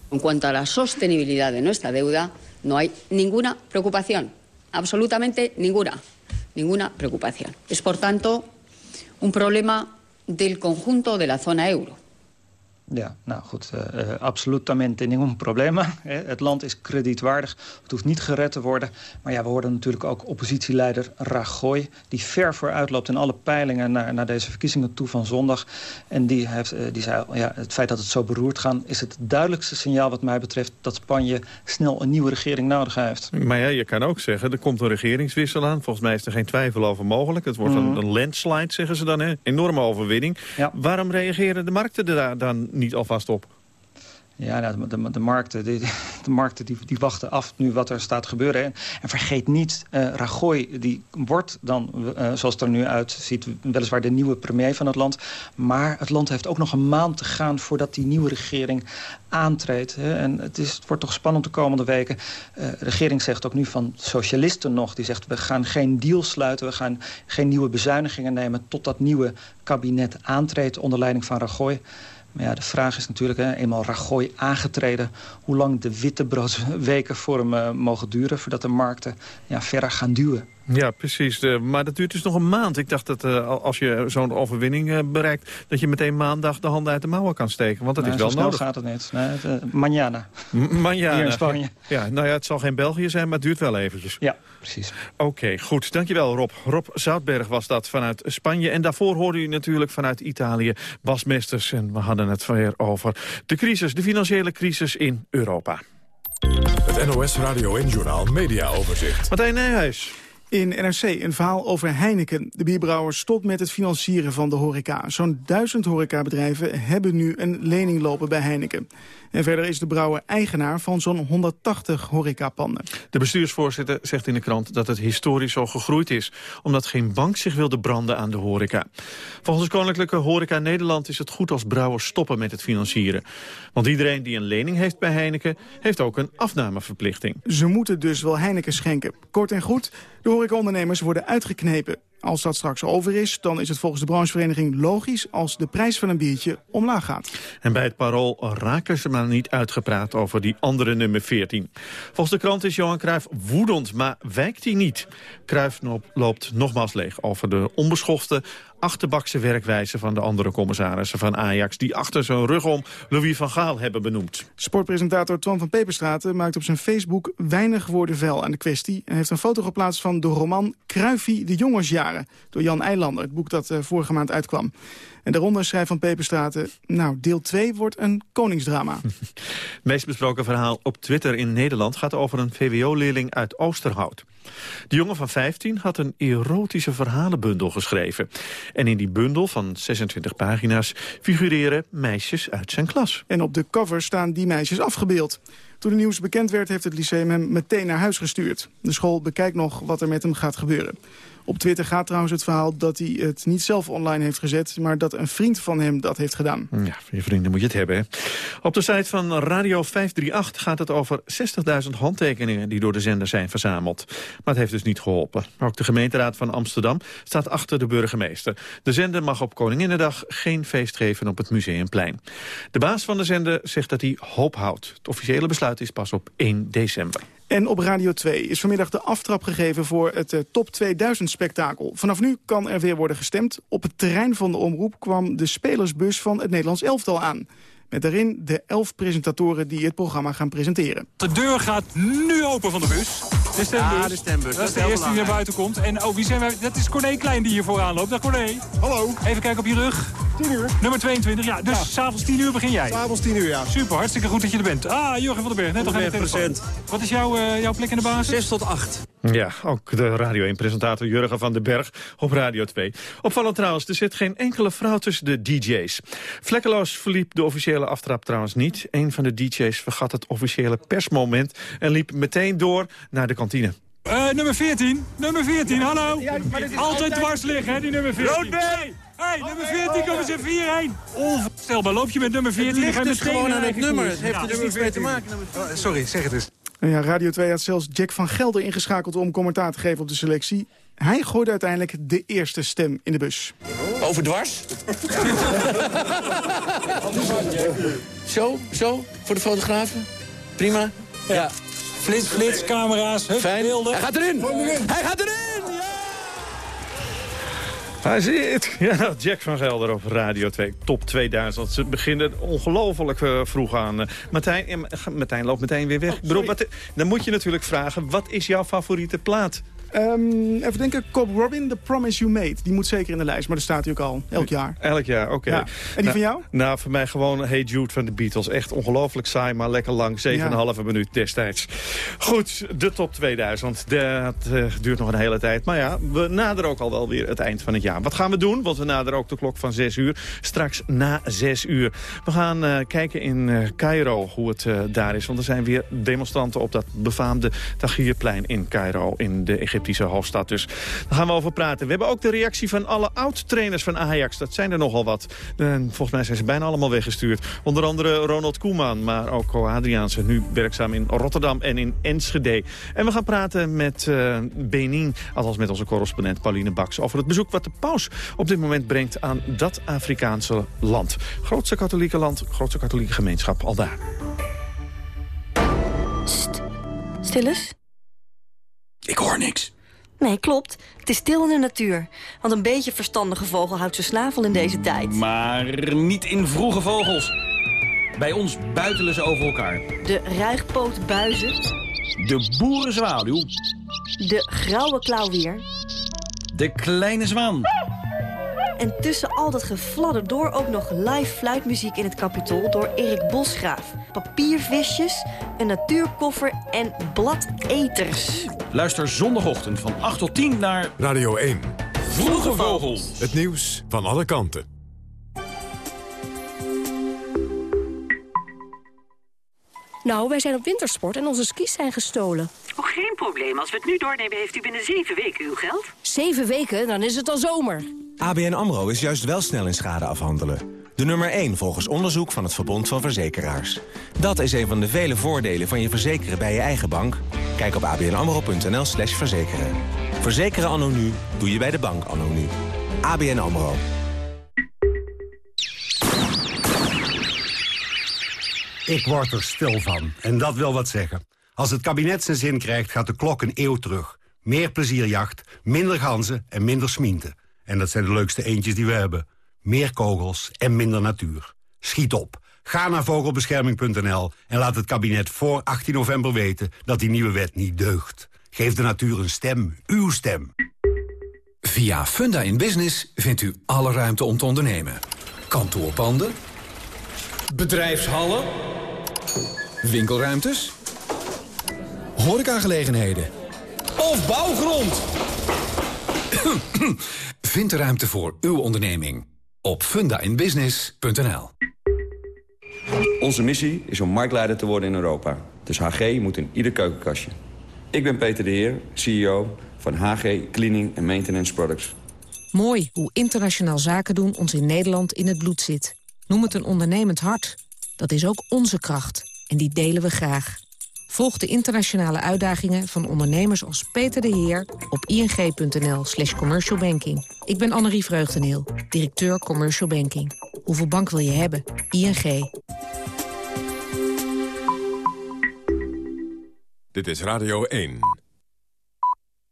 En cuanto a la sostenibilidad de nuestra deuda, no hay ninguna preocupación. Absolutamente ninguna. Ninguna preocupación. Es por tanto un problema del conjunto de la zona euro. Ja, nou goed, uh, absolutamente ningún problema. Het land is kredietwaardig, het hoeft niet gered te worden. Maar ja, we hoorden natuurlijk ook oppositieleider Rajoy... die ver vooruit loopt in alle peilingen naar, naar deze verkiezingen toe van zondag. En die, heeft, uh, die zei, ja, het feit dat het zo beroerd gaat... is het duidelijkste signaal wat mij betreft... dat Spanje snel een nieuwe regering nodig heeft. Maar ja, je kan ook zeggen, er komt een regeringswissel aan. Volgens mij is er geen twijfel over mogelijk. Het wordt mm. een, een landslide, zeggen ze dan, hè? enorme overwinning. Ja. Waarom reageren de markten daar dan niet alvast op? Ja, nou, de, de, markten, de, de markten die, die, wachten af nu wat er staat gebeuren. En, en vergeet niet, uh, Rajoy die wordt dan, uh, zoals het er nu uitziet... weliswaar de nieuwe premier van het land. Maar het land heeft ook nog een maand te gaan... voordat die nieuwe regering aantreedt. Hè. En het, is, het wordt toch spannend de komende weken. Uh, de regering zegt ook nu van socialisten nog. Die zegt, we gaan geen deal sluiten. We gaan geen nieuwe bezuinigingen nemen... tot dat nieuwe kabinet aantreedt onder leiding van Rajoy... Maar ja, de vraag is natuurlijk, hè, eenmaal Rajoy aangetreden... hoe lang de wittebroodweken voor hem uh, mogen duren... voordat de markten ja, verder gaan duwen. Ja, precies. Uh, maar dat duurt dus nog een maand. Ik dacht dat uh, als je zo'n overwinning uh, bereikt... dat je meteen maandag de handen uit de mouwen kan steken. Want dat nee, is wel zo snel nodig. gaat het niet. Nee, het. Hier in Spanje. Ja, nou ja, het zal geen België zijn, maar het duurt wel eventjes. Ja, precies. Oké, okay, goed. Dankjewel Rob. Rob Zoutberg was dat vanuit Spanje. En daarvoor hoorde u natuurlijk vanuit Italië Bas Mesters. En we hadden het weer over de crisis, de financiële crisis in Europa. Het NOS Radio en Journaal Media Overzicht. Martijn Nijhuis. In NRC een verhaal over Heineken. De berbrouwer stopt met het financieren van de horeca. Zo'n duizend horecabedrijven hebben nu een lening lopen bij Heineken. En verder is de brouwer eigenaar van zo'n 180 horecapanden. De bestuursvoorzitter zegt in de krant dat het historisch zo gegroeid is... omdat geen bank zich wilde branden aan de horeca. Volgens Koninklijke Horeca Nederland is het goed als brouwers stoppen met het financieren. Want iedereen die een lening heeft bij Heineken... heeft ook een afnameverplichting. Ze moeten dus wel Heineken schenken. Kort en goed, de horecaondernemers worden uitgeknepen. Als dat straks over is, dan is het volgens de branchevereniging logisch... als de prijs van een biertje omlaag gaat. En bij het parool raken ze maar niet uitgepraat over die andere nummer 14. Volgens de krant is Johan Cruijff woedend, maar wijkt hij niet. Cruijff loopt nogmaals leeg over de onbeschofte achterbakse werkwijze van de andere commissarissen van Ajax... die achter zijn rug om Louis van Gaal hebben benoemd. Sportpresentator Twan van Peperstraten maakt op zijn Facebook weinig woorden vuil aan de kwestie... en heeft een foto geplaatst van de roman Kruifie de Jongensjaren... door Jan Eilander, het boek dat uh, vorige maand uitkwam. En daaronder schrijft Van Peperstraten... nou, deel 2 wordt een koningsdrama. Het meest besproken verhaal op Twitter in Nederland... gaat over een VWO-leerling uit Oosterhout. De jongen van 15 had een erotische verhalenbundel geschreven. En in die bundel van 26 pagina's figureren meisjes uit zijn klas. En op de cover staan die meisjes afgebeeld. Toen de nieuws bekend werd, heeft het lyceum hem meteen naar huis gestuurd. De school bekijkt nog wat er met hem gaat gebeuren. Op Twitter gaat trouwens het verhaal dat hij het niet zelf online heeft gezet... maar dat een vriend van hem dat heeft gedaan. Ja, van je vrienden moet je het hebben? Op de site van Radio 538 gaat het over 60.000 handtekeningen... die door de zender zijn verzameld. Maar het heeft dus niet geholpen. Ook de gemeenteraad van Amsterdam staat achter de burgemeester. De zender mag op Koninginnedag geen feest geven op het Museumplein. De baas van de zender zegt dat hij hoop houdt. Het officiële besluit is pas op 1 december. En op Radio 2 is vanmiddag de aftrap gegeven voor het uh, Top 2000-spektakel. Vanaf nu kan er weer worden gestemd. Op het terrein van de omroep kwam de spelersbus van het Nederlands elftal aan. Met daarin de elf presentatoren die het programma gaan presenteren. De deur gaat nu open van de bus. De stembus. Ja, de stembus. Dat, is de eerste die naar buiten komt. En oh, wie zijn wij? Dat is Corné Klein die hier vooraan loopt. Dag Corné. Hallo. Even kijken op je rug. 10 uur. Nummer 22. Ja, dus ja. s'avonds 10 uur begin jij. S'avonds 10 uur, ja. Super, hartstikke goed dat je er bent. Ah, Jurgen van den Berg. Net nog de telefoon. Wat is jouw, uh, jouw plek in de basis? 6 tot 8. Ja, ook de Radio 1-presentator Jurgen van den Berg op Radio 2. Opvallend trouwens, er zit geen enkele vrouw tussen de DJ's. Vlekkeloos verliep de officiële aftrap trouwens niet. Een van de DJ's vergat het officiële persmoment... en liep meteen door naar de kantine. Uh, nummer 14, nummer 14, hallo. Ja, Altijd dwars liggen, hè, die nummer 14. Rood Hé, hey, nummer 14, komen ze 4 heen. Onvoorstelbaar, loop je met nummer 14... Het ligt dus gewoon aan het nummer, het heeft er dus niets mee te maken. Oh, sorry, zeg het eens. Ja, Radio 2 had zelfs Jack van Gelder ingeschakeld om commentaar te geven op de selectie. Hij gooide uiteindelijk de eerste stem in de bus. Over dwars? zo, zo, voor de fotografen. Prima. Ja. Flits, flits, camera's, hup, Fijn. beelden. Hij gaat erin! Hij gaat erin! Ja! Hij zit. Ja, Jack van Gelder op Radio 2, top 2000. Ze beginnen ongelooflijk uh, vroeg aan. Uh, Martijn, Martijn loopt meteen weer weg. Oh, bedoel, wat, dan moet je natuurlijk vragen, wat is jouw favoriete plaat? Um, even denken, Cobb Robin, The Promise You Made. Die moet zeker in de lijst, maar daar staat hij ook al, elk jaar. Elk jaar, oké. Okay. Ja. En die nou, van jou? Nou, voor mij gewoon Hey Jude van de Beatles. Echt ongelooflijk saai, maar lekker lang. 7,5 ja. minuut destijds. Goed, de top 2000. Dat uh, duurt nog een hele tijd. Maar ja, we naderen ook al wel weer het eind van het jaar. Wat gaan we doen? Want we naderen ook de klok van 6 uur. Straks na 6 uur. We gaan uh, kijken in uh, Cairo hoe het daar is. Want er zijn weer demonstranten op dat befaamde Tahrirplein in Cairo. In de Egyptische hoofdstad. Dus daar gaan we over praten. We hebben ook de reactie van alle oud-trainers van Ajax. Dat zijn er nogal wat. En volgens mij zijn ze bijna allemaal weggestuurd. Onder andere Ronald Koeman, maar ook Co Adriaanse. Nu werkzaam in Rotterdam en in Enschede. En we gaan praten met uh, Benin, althans met onze correspondent Pauline Baks... over het bezoek wat de paus op dit moment brengt aan dat Afrikaanse land. Grootste katholieke land, grootste katholieke gemeenschap, al daar. Stil eens. Ik hoor niks. Nee, klopt. Het is stil in de natuur. Want een beetje verstandige vogel houdt zijn snavel in deze tijd. Maar niet in vroege vogels. Bij ons buitelen ze over elkaar. De ruigpootbuizen. De boerenzwaluw. De grauwe klauwier. De kleine zwaan. En tussen al dat gefladder door ook nog live fluitmuziek in het kapitol door Erik Bosgraaf. Papiervisjes, een natuurkoffer en bladeters. Luister zondagochtend van 8 tot 10 naar Radio 1. Vroege Vogels. Het nieuws van alle kanten. Nou, wij zijn op wintersport en onze skis zijn gestolen. Oh, geen probleem. Als we het nu doornemen, heeft u binnen zeven weken uw geld. Zeven weken? Dan is het al zomer. ABN AMRO is juist wel snel in schade afhandelen. De nummer 1 volgens onderzoek van het Verbond van Verzekeraars. Dat is een van de vele voordelen van je verzekeren bij je eigen bank. Kijk op abnamro.nl slash verzekeren. Verzekeren anno nu doe je bij de bank anno nu. ABN AMRO. Ik word er stil van. En dat wil wat zeggen. Als het kabinet zijn zin krijgt, gaat de klok een eeuw terug. Meer plezierjacht, minder ganzen en minder smienten. En dat zijn de leukste eentjes die we hebben. Meer kogels en minder natuur. Schiet op. Ga naar vogelbescherming.nl en laat het kabinet voor 18 november weten dat die nieuwe wet niet deugt. Geef de natuur een stem, uw stem. Via Funda in Business vindt u alle ruimte om te ondernemen. Kantoorpanden. Bedrijfshallen. Winkelruimtes. Horecagelegenheden. Of bouwgrond. Vind de ruimte voor uw onderneming op fundainbusiness.nl. Onze missie is om marktleider te worden in Europa. Dus HG moet in ieder keukenkastje. Ik ben Peter de Heer, CEO van HG Cleaning and Maintenance Products. Mooi hoe internationaal zaken doen ons in Nederland in het bloed zit. Noem het een ondernemend hart. Dat is ook onze kracht. En die delen we graag. Volg de internationale uitdagingen van ondernemers als Peter de Heer... op ing.nl slash commercialbanking. Ik ben Annerie Vreugdeneel, directeur Commercial Banking. Hoeveel bank wil je hebben? ING. Dit is Radio 1.